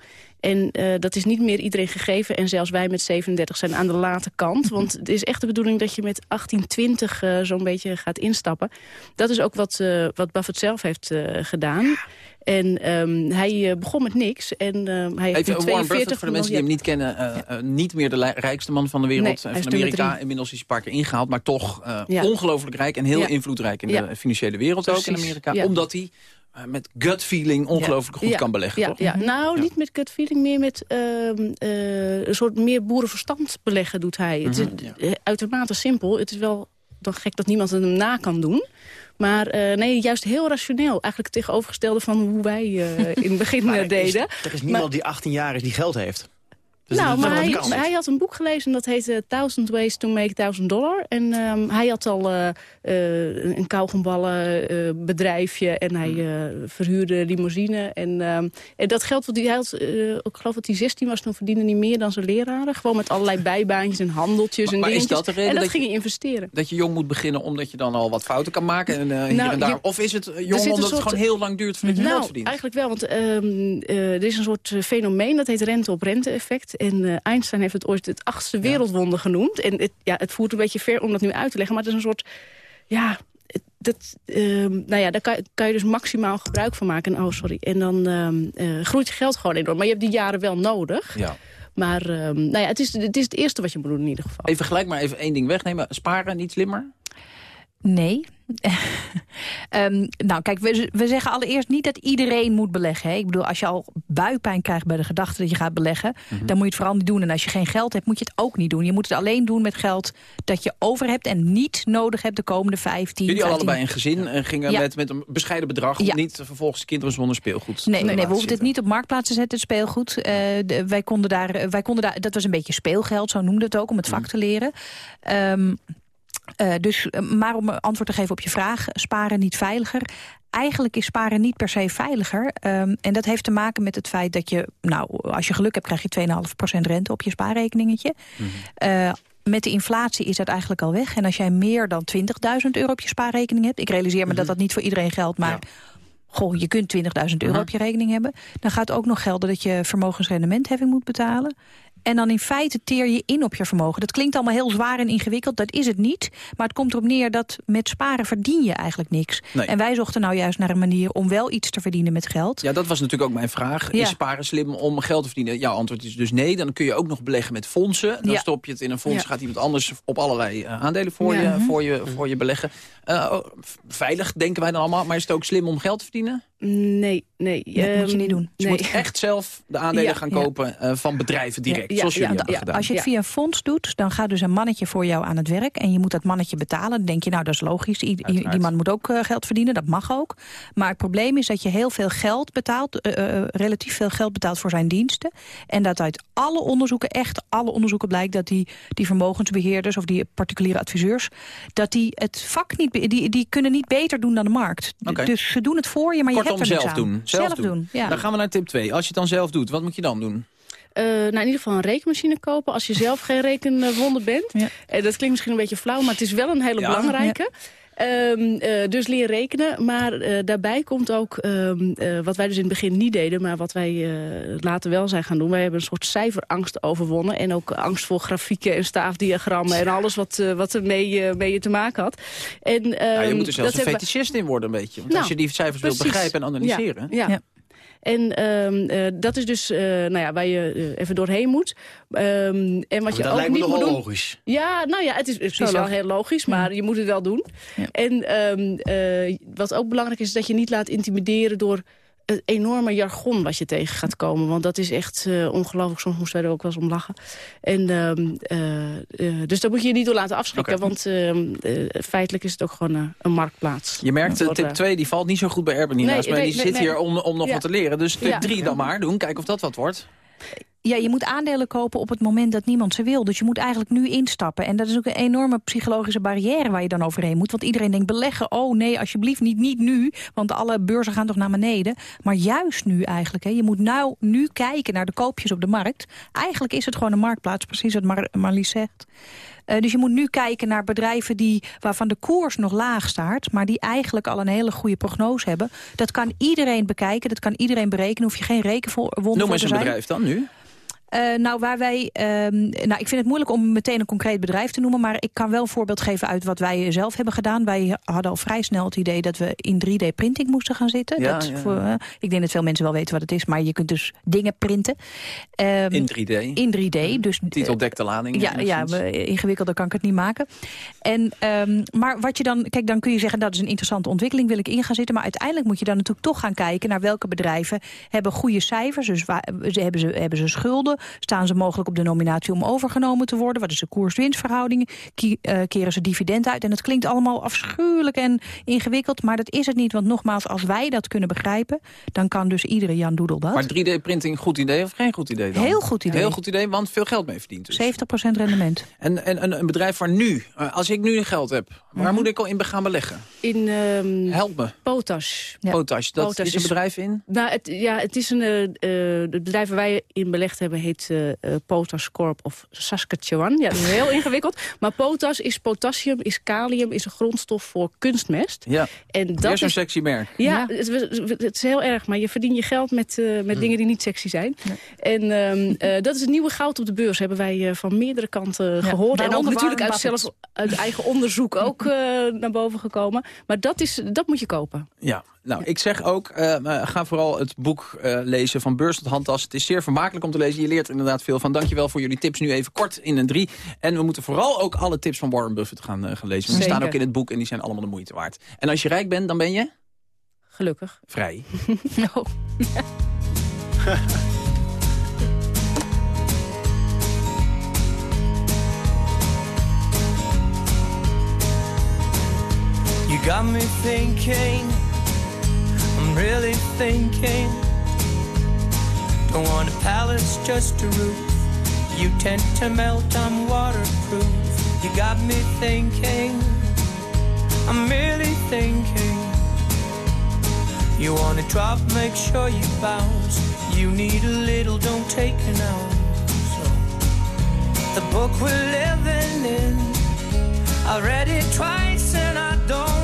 Speaker 8: En eh, dat is niet meer iedereen gegeven. En zelfs wij met 37 zijn aan de late kant. Want het is echt de bedoeling dat je met 18, 20 eh, zo'n beetje gaat instappen. Dat is ook wat, eh, wat Buffett zelf heeft eh, gedaan. En ehm, hij eh, begon met niks. En ehm, hij heeft
Speaker 7: Even
Speaker 8: nu
Speaker 7: Warren
Speaker 8: 42
Speaker 7: Buffett, voor de mensen die hem niet kennen... eh, niet meer de rijkste man van de wereld
Speaker 8: Nee,
Speaker 7: van Amerika. Inmiddels is hij een paar keer ingehaald, maar toch
Speaker 8: Ja.
Speaker 7: ongelooflijk rijk... en heel
Speaker 8: Ja.
Speaker 7: invloedrijk in de financiële wereld ook in Amerika. Omdat hij met gut feeling ongelooflijk goed kan beleggen,
Speaker 8: ja,
Speaker 7: toch?
Speaker 8: Ja, nou, niet met gut feeling, meer met ehm, eh, een soort meer boerenverstand beleggen doet hij. Het is
Speaker 7: Mhm,
Speaker 8: uitermate simpel. Het is wel dan gek dat niemand het hem na kan doen. Maar eh, nee, juist heel rationeel. Eigenlijk het tegenovergestelde van hoe wij eh, in het begin
Speaker 9: Maar
Speaker 8: eh,
Speaker 9: er is-
Speaker 8: deden.
Speaker 9: Er is niemand
Speaker 8: Maar-
Speaker 9: die 18 jaar is die geld heeft.
Speaker 1: Dus
Speaker 8: nou, maar hij, hij had een boek gelezen dat heette Thousand Ways to Make Thousand Dollar. En ehm, hij had al eh, eh, een kauwgomballen eh, bedrijfje en hij
Speaker 1: Hmm.
Speaker 8: verhuurde limousine. En, ehm, en dat geld wat hij had, ik geloof dat hij 16 was, toen verdiende hij meer dan zijn leraren. Gewoon met allerlei bijbaantjes en handeltjes
Speaker 7: Maar-
Speaker 8: en
Speaker 7: maar is dat
Speaker 8: en dat,
Speaker 7: dat je-
Speaker 8: ging hij investeren.
Speaker 7: Dat je jong moet beginnen omdat je dan al wat fouten kan maken en, hier
Speaker 8: Nou,
Speaker 7: en daar.
Speaker 8: je-
Speaker 7: of is het jong omdat het gewoon heel lang duurt voordat je
Speaker 8: nou,
Speaker 7: geld verdient?
Speaker 8: eigenlijk wel, want ehm, eh, er is een soort fenomeen, dat heet En eh, Einstein heeft het ooit het achtste wereldwonder genoemd. En het, ja, het voert een beetje ver om dat nu uit te leggen, maar het is een soort... Ja, dat, ehm, nou ja, daar kan, kan je dus maximaal gebruik van maken. En, oh, sorry. En dan ehm, eh, groeit je geld gewoon enorm. Maar je hebt die jaren wel nodig.
Speaker 7: Ja.
Speaker 8: Maar ehm, nou ja, het, is, het is het eerste wat je moet doen in ieder geval.
Speaker 7: Even gelijk maar even één ding wegnemen. Sparen, niet slimmer?
Speaker 26: Nee. Ehm, nou, kijk, we, we zeggen allereerst niet dat iedereen moet beleggen. Hè? Ik bedoel, als je al buikpijn krijgt bij de gedachte dat je gaat beleggen...
Speaker 7: Mhm.
Speaker 26: dan moet je het vooral niet doen. En als je geen geld hebt, moet je het ook niet doen. Je moet het alleen doen met geld dat je over hebt... en niet nodig hebt de komende 15,
Speaker 7: Jullie
Speaker 26: 15
Speaker 7: allebei een gezin en gingen
Speaker 26: Ja.
Speaker 7: met, met een bescheiden bedrag...
Speaker 26: Ja.
Speaker 7: niet vervolgens de kinderen zonder speelgoed
Speaker 26: Nee,
Speaker 7: te
Speaker 26: nee, we hoefden het niet op marktplaats te zetten, het speelgoed. Eh, de- wij konden daar, eh, wij konden daar, dat was een beetje speelgeld, zo noemde het ook, om het
Speaker 7: Mhm.
Speaker 26: vak te leren. Ehm, eh, dus, eh, maar om een antwoord te geven op je vraag, sparen niet veiliger. Eigenlijk is sparen niet per se veiliger. Ehm, en dat heeft te maken met het feit dat je, nou, als je geluk hebt, krijg je 2,5% rente op je spaarrekeningetje. Eh, met de inflatie is dat eigenlijk al weg. En als jij meer dan 20.000 euro op je spaarrekening hebt... ik realiseer me dat dat niet voor iedereen geldt, maar... Goh, je kunt 20.000 euro
Speaker 7: Mhm.
Speaker 26: op je rekening hebben. Dan gaat ook nog gelden dat je vermogensrendementheffing moet betalen. En dan in feite teer je in op je vermogen. Dat klinkt allemaal heel zwaar en ingewikkeld, dat is het niet. Maar het komt erop neer dat met sparen verdien je eigenlijk niks.
Speaker 7: Nee.
Speaker 26: En wij zochten nou juist naar een manier om wel iets te verdienen met geld.
Speaker 7: Ja, dat was natuurlijk ook mijn vraag.
Speaker 26: Ja.
Speaker 7: Is sparen slim om geld te verdienen? Jouw antwoord is dus nee. Dan kun je ook nog beleggen met fondsen. Dan
Speaker 26: Ja.
Speaker 7: stop je het in een fonds,
Speaker 26: Ja.
Speaker 7: gaat iemand anders op allerlei eh, aandelen voor,
Speaker 26: Ja.
Speaker 7: je,
Speaker 26: Mhm.
Speaker 7: voor, je, voor je beleggen. V- veilig, denken wij dan allemaal. Maar is het ook slim om geld te verdienen?
Speaker 8: Nee, nee.
Speaker 26: Nee, moet je niet doen.
Speaker 7: Dus je
Speaker 8: nee.
Speaker 7: moet echt zelf de aandelen
Speaker 26: Ja,
Speaker 7: gaan
Speaker 26: ja.
Speaker 7: kopen eh, van bedrijven direct.
Speaker 26: Ja,
Speaker 7: zoals jullie
Speaker 26: ja,
Speaker 7: hebben
Speaker 26: ja.
Speaker 7: gedaan.
Speaker 26: Als je het
Speaker 8: Ja.
Speaker 26: via een fonds doet, dan gaat dus een mannetje voor jou aan het werk... en je moet dat mannetje betalen. Dan denk je, nou, dat is logisch. I- Die, man moet ook eh, geld verdienen, dat mag ook. Maar het probleem is dat je heel veel geld betaalt... eh, relatief veel geld betaalt voor zijn diensten. En dat uit alle onderzoeken, echt alle onderzoeken blijkt... dat die, die vermogensbeheerders of die particuliere adviseurs... dat die het vak niet... Die, die kunnen niet beter doen dan de markt. Dus ze doen het voor je, maar
Speaker 7: Kortom,
Speaker 26: je hebt
Speaker 7: zelf
Speaker 26: aan.
Speaker 7: doen. Zelf, doen.
Speaker 26: ja.
Speaker 7: Dan gaan we naar tip 2. Als je het dan zelf doet, wat moet je dan doen?
Speaker 8: Eh, nou, in ieder geval een rekenmachine kopen als je zelf geen rekenwonder bent.
Speaker 26: Ja.
Speaker 8: Eh, dat klinkt misschien een beetje flauw, maar het is wel een hele
Speaker 7: Ja.
Speaker 8: belangrijke. Ehm, eh, dus leer rekenen, maar eh, daarbij komt ook ehm, eh, wat wij dus in het begin niet deden... maar wat wij eh, later wel zijn gaan doen. Wij hebben een soort cijferangst overwonnen... en ook angst voor grafieken en staafdiagrammen... en alles wat, eh, wat er mee, mee te maken had. En,
Speaker 7: Ja, je
Speaker 8: ehm,
Speaker 7: moet er zelfs een
Speaker 8: we-
Speaker 7: fetischist in worden een beetje. Want
Speaker 8: Nou,
Speaker 7: als je die cijfers wilt begrijpen en analyseren...
Speaker 8: Ja, ja. En ehm, eh, dat is dus eh, nou ja, waar je eh, even doorheen moet. Ehm, en wat je
Speaker 9: dat
Speaker 8: ook
Speaker 9: lijkt me
Speaker 8: niet moet
Speaker 9: nogal
Speaker 8: doen.
Speaker 9: logisch.
Speaker 8: Ja, nou ja, het is, het
Speaker 26: Zo
Speaker 8: is wel heel logisch, maar je moet het wel doen. En ehm, eh, wat ook belangrijk is, is dat je niet laat intimideren door het enorme jargon wat je tegen gaat komen. Want dat is echt eh, ongelooflijk. Soms moesten wij er ook wel eens om lachen. En, ehm, eh, eh, dus daar moet je je niet door laten afschrikken. Want ehm, eh, feitelijk is het ook gewoon een marktplaats.
Speaker 7: Je merkt, tip
Speaker 8: eh,
Speaker 7: 2 die valt niet zo goed bij hier
Speaker 8: Nee,
Speaker 7: naast mij.
Speaker 8: nee,
Speaker 7: Die
Speaker 8: nee,
Speaker 7: zit hier om, om nog
Speaker 8: Ja.
Speaker 7: wat te leren. Dus tip
Speaker 8: Ja.
Speaker 7: 3 dan maar doen. Kijken of dat wat wordt.
Speaker 26: Ja, je moet aandelen kopen op het moment dat niemand ze wil. Dus je moet eigenlijk nu instappen. En dat is ook een enorme psychologische barrière waar je dan overheen moet. Want iedereen denkt beleggen, oh nee, alsjeblieft niet, niet nu. Want alle beurzen gaan toch naar beneden. Maar juist nu eigenlijk. Hè. Je moet nou nu kijken naar de koopjes op de markt. Eigenlijk is het gewoon een marktplaats, precies wat Mar Marlies zegt. Eh, dus je moet nu kijken naar bedrijven die, waarvan de koers nog laag staat... maar die eigenlijk al een hele goede prognose hebben. Dat kan iedereen bekijken, dat kan iedereen berekenen. Hoef je geen rekenwonder
Speaker 7: Noem
Speaker 26: voor
Speaker 7: eens
Speaker 26: te
Speaker 7: een
Speaker 26: zijn.
Speaker 7: bedrijf dan nu.
Speaker 26: Eh, nou, waar wij, ehm, nou, ik vind het moeilijk om meteen een concreet bedrijf te noemen... maar ik kan wel een voorbeeld geven uit wat wij zelf hebben gedaan. Wij hadden al vrij snel het idee dat we in 3D-printing moesten gaan zitten.
Speaker 7: Ja,
Speaker 26: dat
Speaker 7: ja,
Speaker 26: voor,
Speaker 7: ja.
Speaker 26: eh, ik denk dat veel mensen wel weten wat het is, maar je kunt dus dingen printen. Ehm,
Speaker 7: In 3D.
Speaker 26: in 3D. Dus,
Speaker 7: Titel dekt de lading.
Speaker 26: ja, ja we- ingewikkelder kan ik het niet maken. En, ehm, maar wat je dan, kijk, dan kun je zeggen dat is een interessante ontwikkeling, wil ik in gaan zitten. Maar uiteindelijk moet je dan natuurlijk toch gaan kijken naar welke bedrijven hebben goede cijfers. Dus waar, ze hebben, ze, hebben ze schulden? Staan ze mogelijk op de nominatie om overgenomen te worden? Wat is de koers-winstverhouding? Eh, keren ze dividend uit? En het klinkt allemaal afschuwelijk en ingewikkeld, maar dat is het niet. Want nogmaals, als wij dat kunnen begrijpen, dan kan dus iedere Jan Doedel dat.
Speaker 7: Maar 3D-printing, goed idee of geen goed idee dan?
Speaker 26: Heel goed idee.
Speaker 7: Heel goed idee, want veel geld mee verdient dus.
Speaker 26: 70% rendement.
Speaker 7: En, en, en een bedrijf waar nu, eh, als ik nu geld heb, waar
Speaker 26: Mhm.
Speaker 7: moet ik al in gaan beleggen?
Speaker 8: In ehm
Speaker 7: Help me.
Speaker 8: Potas.
Speaker 7: Potash, dat
Speaker 8: Potash
Speaker 7: is een bedrijf in?
Speaker 8: Nou, het, ja, het is een. eh, eh, het bedrijf waar wij in belegd hebben heet eh eh, Potas Corp of Saskatchewan. Ja, dat is heel ingewikkeld. Maar potas is potassium, is kalium, is een grondstof voor kunstmest.
Speaker 7: Ja,
Speaker 8: En dat is,
Speaker 7: sexy merk.
Speaker 8: ja, Het, het is heel erg, maar je verdient je geld met, eh, met dingen die niet sexy zijn. En ehm, eh, dat is het nieuwe goud op de beurs, hebben wij eh, van meerdere kanten gehoord. En ook natuurlijk uit, zelf, uit eigen onderzoek ook eh, naar boven gekomen. Maar dat, is, dat moet je kopen.
Speaker 7: Ja, nou, ik zeg ook, eh, eh, ga vooral het boek eh, lezen van Beurs tot Handtas. Het is zeer vermakelijk om te lezen. Je leert er inderdaad veel van. Dankjewel voor jullie tips nu even kort in een drie. En we moeten vooral ook alle tips van Warren Buffett gaan, eh, gaan lezen. Want die staan ook in het boek en die zijn allemaal de moeite waard. En als je rijk bent, dan ben je
Speaker 8: Gelukkig.
Speaker 7: vrij.
Speaker 8: Oh.
Speaker 35: You got me thinking, I'm really thinking. Don't want a palace, just a roof. You tend to melt, I'm waterproof. You got me thinking, I'm really thinking. You wanna drop, make sure you bounce. You need a little, don't take an ounce. So, the book we're living in, I read it twice and I don't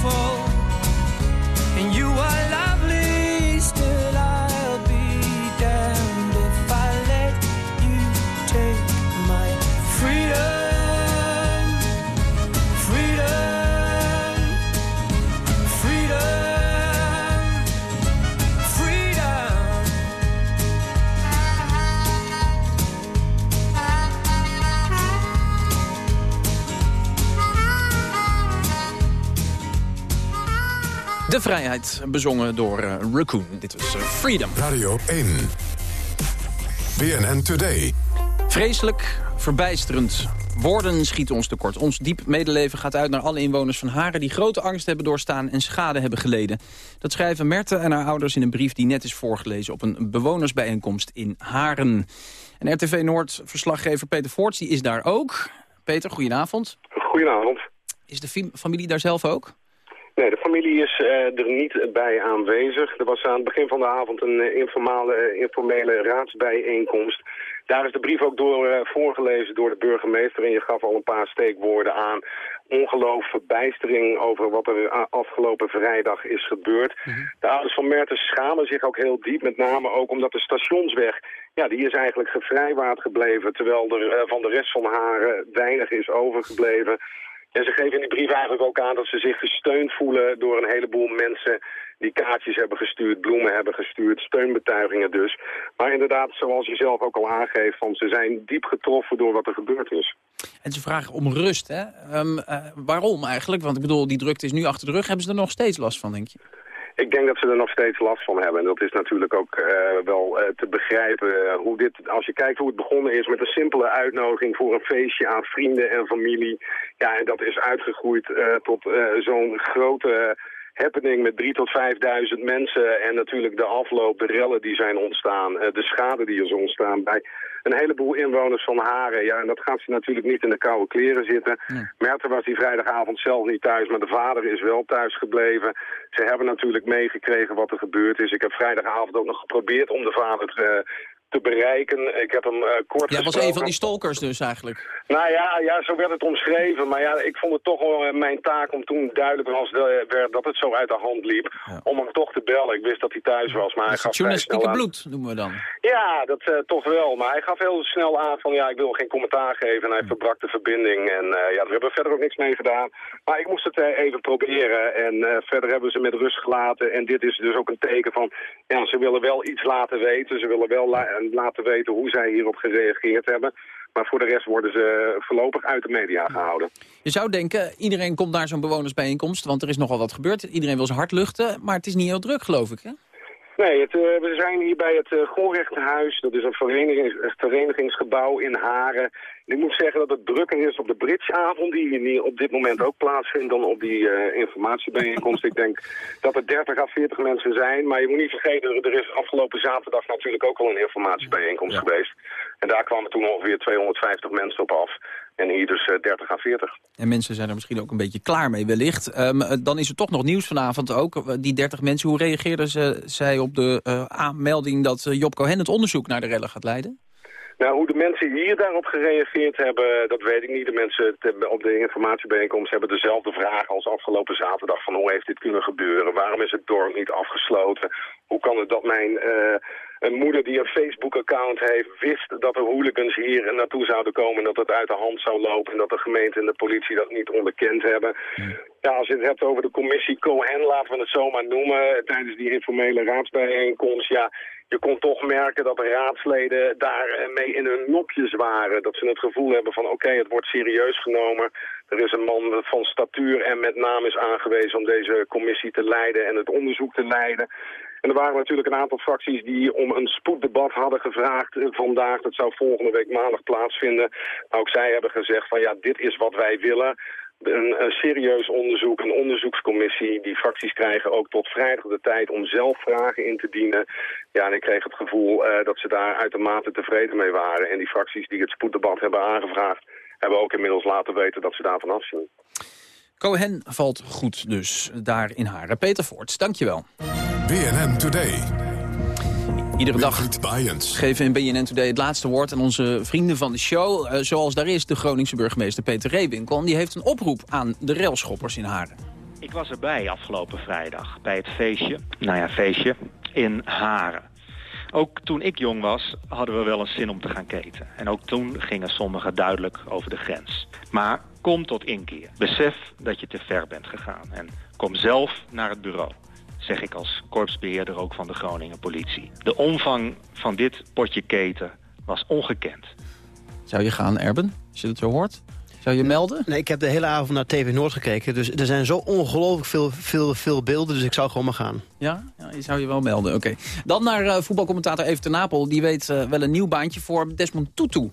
Speaker 35: beautiful and you are
Speaker 7: De vrijheid, bezongen door eh, Raccoon. Dit was eh, Freedom.
Speaker 29: Radio 1. BNN Today.
Speaker 7: Vreselijk, verbijsterend. Woorden schieten ons tekort. Ons diep medeleven gaat uit naar alle inwoners van Haren... die grote angst hebben doorstaan en schade hebben geleden. Dat schrijven Merte en haar ouders in een brief die net is voorgelezen... op een bewonersbijeenkomst in Haren. En RTV Noord-verslaggever Peter Voorts die is daar ook. Peter, goedenavond.
Speaker 37: Goedenavond.
Speaker 7: Is de fam- familie daar zelf ook?
Speaker 37: Nee, de familie is eh, er niet bij aanwezig. Er was aan het begin van de avond een eh, informale, eh, informele raadsbijeenkomst. Daar is de brief ook door voorgelezen door de burgemeester. En je gaf al een paar steekwoorden aan. Ongeloof, verbijstering over wat er afgelopen vrijdag is gebeurd. De ouders van Mertens schamen zich ook heel diep. Met name ook omdat de stationsweg, ja, die is eigenlijk gevrijwaard gebleven. Terwijl er van de rest van haar weinig is overgebleven. En ze geven in die brief eigenlijk ook aan dat ze zich gesteund voelen door een heleboel mensen die kaartjes hebben gestuurd, bloemen hebben gestuurd, steunbetuigingen dus. Maar inderdaad, zoals je zelf ook al aangeeft, van ze zijn diep getroffen door wat er gebeurd is.
Speaker 7: En ze vragen om rust, hè? Ehm, eh, waarom eigenlijk? Want ik bedoel, die drukte is nu achter de rug. Hebben ze er nog steeds last van, denk je?
Speaker 37: Ik denk dat ze er nog steeds last van hebben. En dat is natuurlijk ook eh, wel eh, te begrijpen. eh, hoe dit, als je kijkt hoe het begonnen is met een simpele uitnodiging voor een feestje aan vrienden en familie. Ja, en dat is uitgegroeid tot zo'n grote happening met 3 tot 5.000 mensen. En natuurlijk de afloop, de rellen die zijn ontstaan. de schade die is ontstaan bij een heleboel inwoners van Haren. Ja, en dat gaat ze natuurlijk niet in de koude kleren zitten. Merten was die vrijdagavond zelf niet thuis, maar de vader is wel thuis gebleven. Ze hebben natuurlijk meegekregen wat er gebeurd is. Ik heb vrijdagavond ook nog geprobeerd om de vader te, te bereiken. Ik heb hem eh, kort
Speaker 7: Jij was een van die stalkers dus eigenlijk.
Speaker 37: Nou ja, ja, zo werd het omschreven. Maar ja, ik vond het toch wel eh, mijn taak om toen duidelijk was de- werd dat het zo uit de hand liep. Om hem toch te bellen. Ik wist dat hij thuis was, maar hij gaf
Speaker 7: journalistieke bloed noemen we dan.
Speaker 37: Ja, dat eh, toch wel. Maar hij gaf heel snel aan van ja, ik wil geen commentaar geven. En hij verbrak de verbinding. En eh, ja, daar hebben we verder ook niks mee gedaan. Maar ik moest het eh, even proberen. En eh, verder hebben we ze met rust gelaten. En dit is dus ook een teken van, ja, ze willen wel iets laten weten. Ze willen wel la- laten weten hoe zij hierop gereageerd hebben. Maar voor de rest worden ze voorlopig uit de media gehouden.
Speaker 7: Je zou denken, iedereen komt naar zo'n bewonersbijeenkomst, want er is nogal wat gebeurd. Iedereen wil zijn hart luchten, maar het is niet heel druk, geloof ik, hè?
Speaker 37: Nee, het, eh, we zijn hier bij het uh, Goorrechtenhuis. Dat is een verenigings, een verenigingsgebouw in Haren. En ik moet zeggen dat het drukker is op de Bridgeavond... die hier op dit moment ook plaatsvindt dan op die eh, informatiebijeenkomst. ik denk dat er 30 à 40 mensen zijn. Maar je moet niet vergeten, er is afgelopen zaterdag natuurlijk ook al een informatiebijeenkomst geweest. En daar kwamen toen ongeveer 250 mensen op af. En hier dus eh, 30 à 40.
Speaker 7: En mensen zijn er misschien ook een beetje klaar mee wellicht. Ehm, eh, dan is er toch nog nieuws vanavond ook. Eh, Die 30 mensen, hoe reageerden ze, zij op de eh, aanmelding dat Job Cohen het onderzoek naar de rellen gaat leiden?
Speaker 37: Nou, hoe de mensen hier daarop gereageerd hebben, dat weet ik niet. De mensen op de informatiebijeenkomst hebben dezelfde vragen als afgelopen zaterdag. Van hoe heeft dit kunnen gebeuren? Waarom is het dorp niet afgesloten? Hoe kan het dat mijn een moeder die een Facebook-account heeft... wist dat er hooligans hier naartoe zouden komen... en dat het uit de hand zou lopen... en dat de gemeente en de politie dat niet onderkend hebben. Ja, als je het hebt over de commissie Cohen, laten we het zomaar noemen... tijdens die informele raadsbijeenkomst... ja, je kon toch merken dat de raadsleden daar eh, mee in hun nopjes waren. Dat ze het gevoel hebben van oké, het wordt serieus genomen. Er is een man van statuur en met naam is aangewezen om deze commissie te leiden en het onderzoek te leiden. En er waren natuurlijk een aantal fracties die om een spoeddebat hadden gevraagd eh, vandaag. Dat zou volgende week maandag plaatsvinden. Maar ook zij hebben gezegd van ja, dit is wat wij willen. Een, een serieus onderzoek, een onderzoekscommissie. Die fracties krijgen ook tot vrijdag de tijd om zelf vragen in te dienen. Ja, en ik kreeg het gevoel eh, dat ze daar uitermate tevreden mee waren. En die fracties die het spoeddebat hebben aangevraagd... hebben ook inmiddels laten weten dat ze daarvan afzien.
Speaker 7: Cohen valt goed dus, daar in Haren. Peter Voorts, dankjewel.
Speaker 29: BNN Today.
Speaker 7: Iedere dag geven in BNN Today het laatste woord aan onze vrienden van de show. Eh, zoals daar is de Groningse burgemeester Peter Reewinkel. En die heeft een oproep aan de railschoppers in Haren.
Speaker 38: Ik was erbij afgelopen vrijdag bij het feestje, nou ja, feestje, in Haren. Ook toen ik jong was, hadden we wel een zin om te gaan keten. En ook toen gingen sommigen duidelijk over de grens. Maar kom tot inkeer. Besef dat je te ver bent gegaan. En kom zelf naar het bureau. Zeg ik als korpsbeheerder ook van de Groningen politie. De omvang van dit potje keten was ongekend.
Speaker 7: Zou je gaan, Erben, als je het zo hoort? Zou je melden?
Speaker 9: Nee, ik heb de hele avond naar TV Noord gekeken. Dus er zijn zo ongelooflijk veel, veel, veel beelden. Dus ik zou gewoon maar gaan.
Speaker 7: Ja, ja je zou je wel melden, oké. Dan naar eh, voetbalcommentator Even ten Napel. Die weet eh, wel een nieuw baantje voor Desmond Tutu.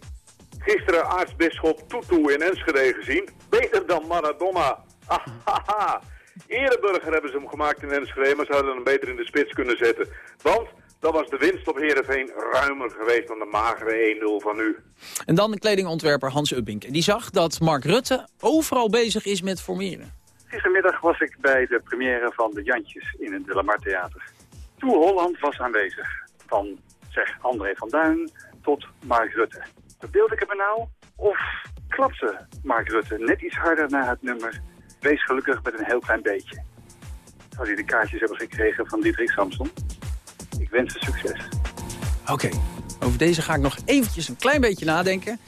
Speaker 39: Gisteren aartsbisschop Tutu in Enschede gezien. Beter dan Maradona. Ahaha. Ereburger hebben ze hem gemaakt in Enschede, maar ze hadden hem beter in de spits kunnen zetten. Want dan was de winst op Heerenveen ruimer geweest dan de magere 1-0 van nu.
Speaker 7: En dan de kledingontwerper Hans Ubbink. Die zag dat Mark Rutte overal bezig is met formeren.
Speaker 40: Gistermiddag was ik bij de première van de Jantjes in het De Lamar Theater. Toe Holland was aanwezig. Van zeg André van Duin tot Mark Rutte. Verbeeld ik het me nou? Of klapte Mark Rutte net iets harder naar het nummer Wees gelukkig met een heel klein beetje. Zou hij de kaartjes hebben gekregen van Dietrich Samson? Ik wens ze succes.
Speaker 7: Oké, over deze ga ik nog eventjes een klein beetje nadenken.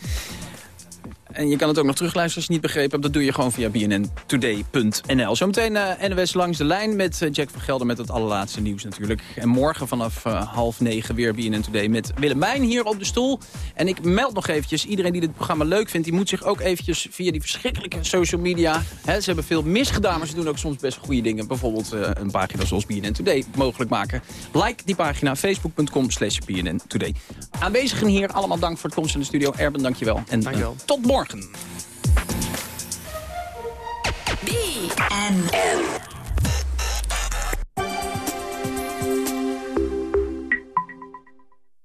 Speaker 7: En je kan het ook nog terugluisteren als je het niet begrepen hebt. Dat doe je gewoon via bnntoday.nl. Zometeen uh, NOS langs de lijn met uh, Jack van Gelder met het allerlaatste nieuws natuurlijk. En morgen vanaf uh, half negen weer BNN Today met Willemijn hier op de stoel. En ik meld nog eventjes, iedereen die dit programma leuk vindt... die moet zich ook eventjes via die verschrikkelijke social media... Hè, ze hebben veel misgedaan, maar ze doen ook soms best goede dingen. Bijvoorbeeld een pagina zoals BNN Today mogelijk maken. Like die pagina, facebook.com slash BNN Today. Aanwezigen hier, allemaal dank voor het komst in de studio. Erben, dankjewel. En
Speaker 9: dankjewel.
Speaker 7: tot morgen
Speaker 33: maken.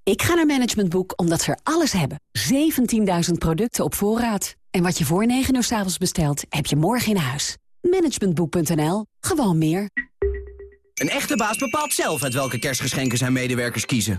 Speaker 41: Ik ga naar Managementboek omdat ze er alles hebben. 17.000 producten op voorraad. En wat je voor 9 uur s avonds bestelt, heb je morgen in huis. Managementboek.nl. Gewoon meer.
Speaker 42: Een echte baas bepaalt zelf uit welke kerstgeschenken zijn medewerkers kiezen.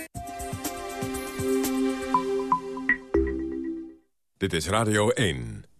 Speaker 29: Dit is Radio 1.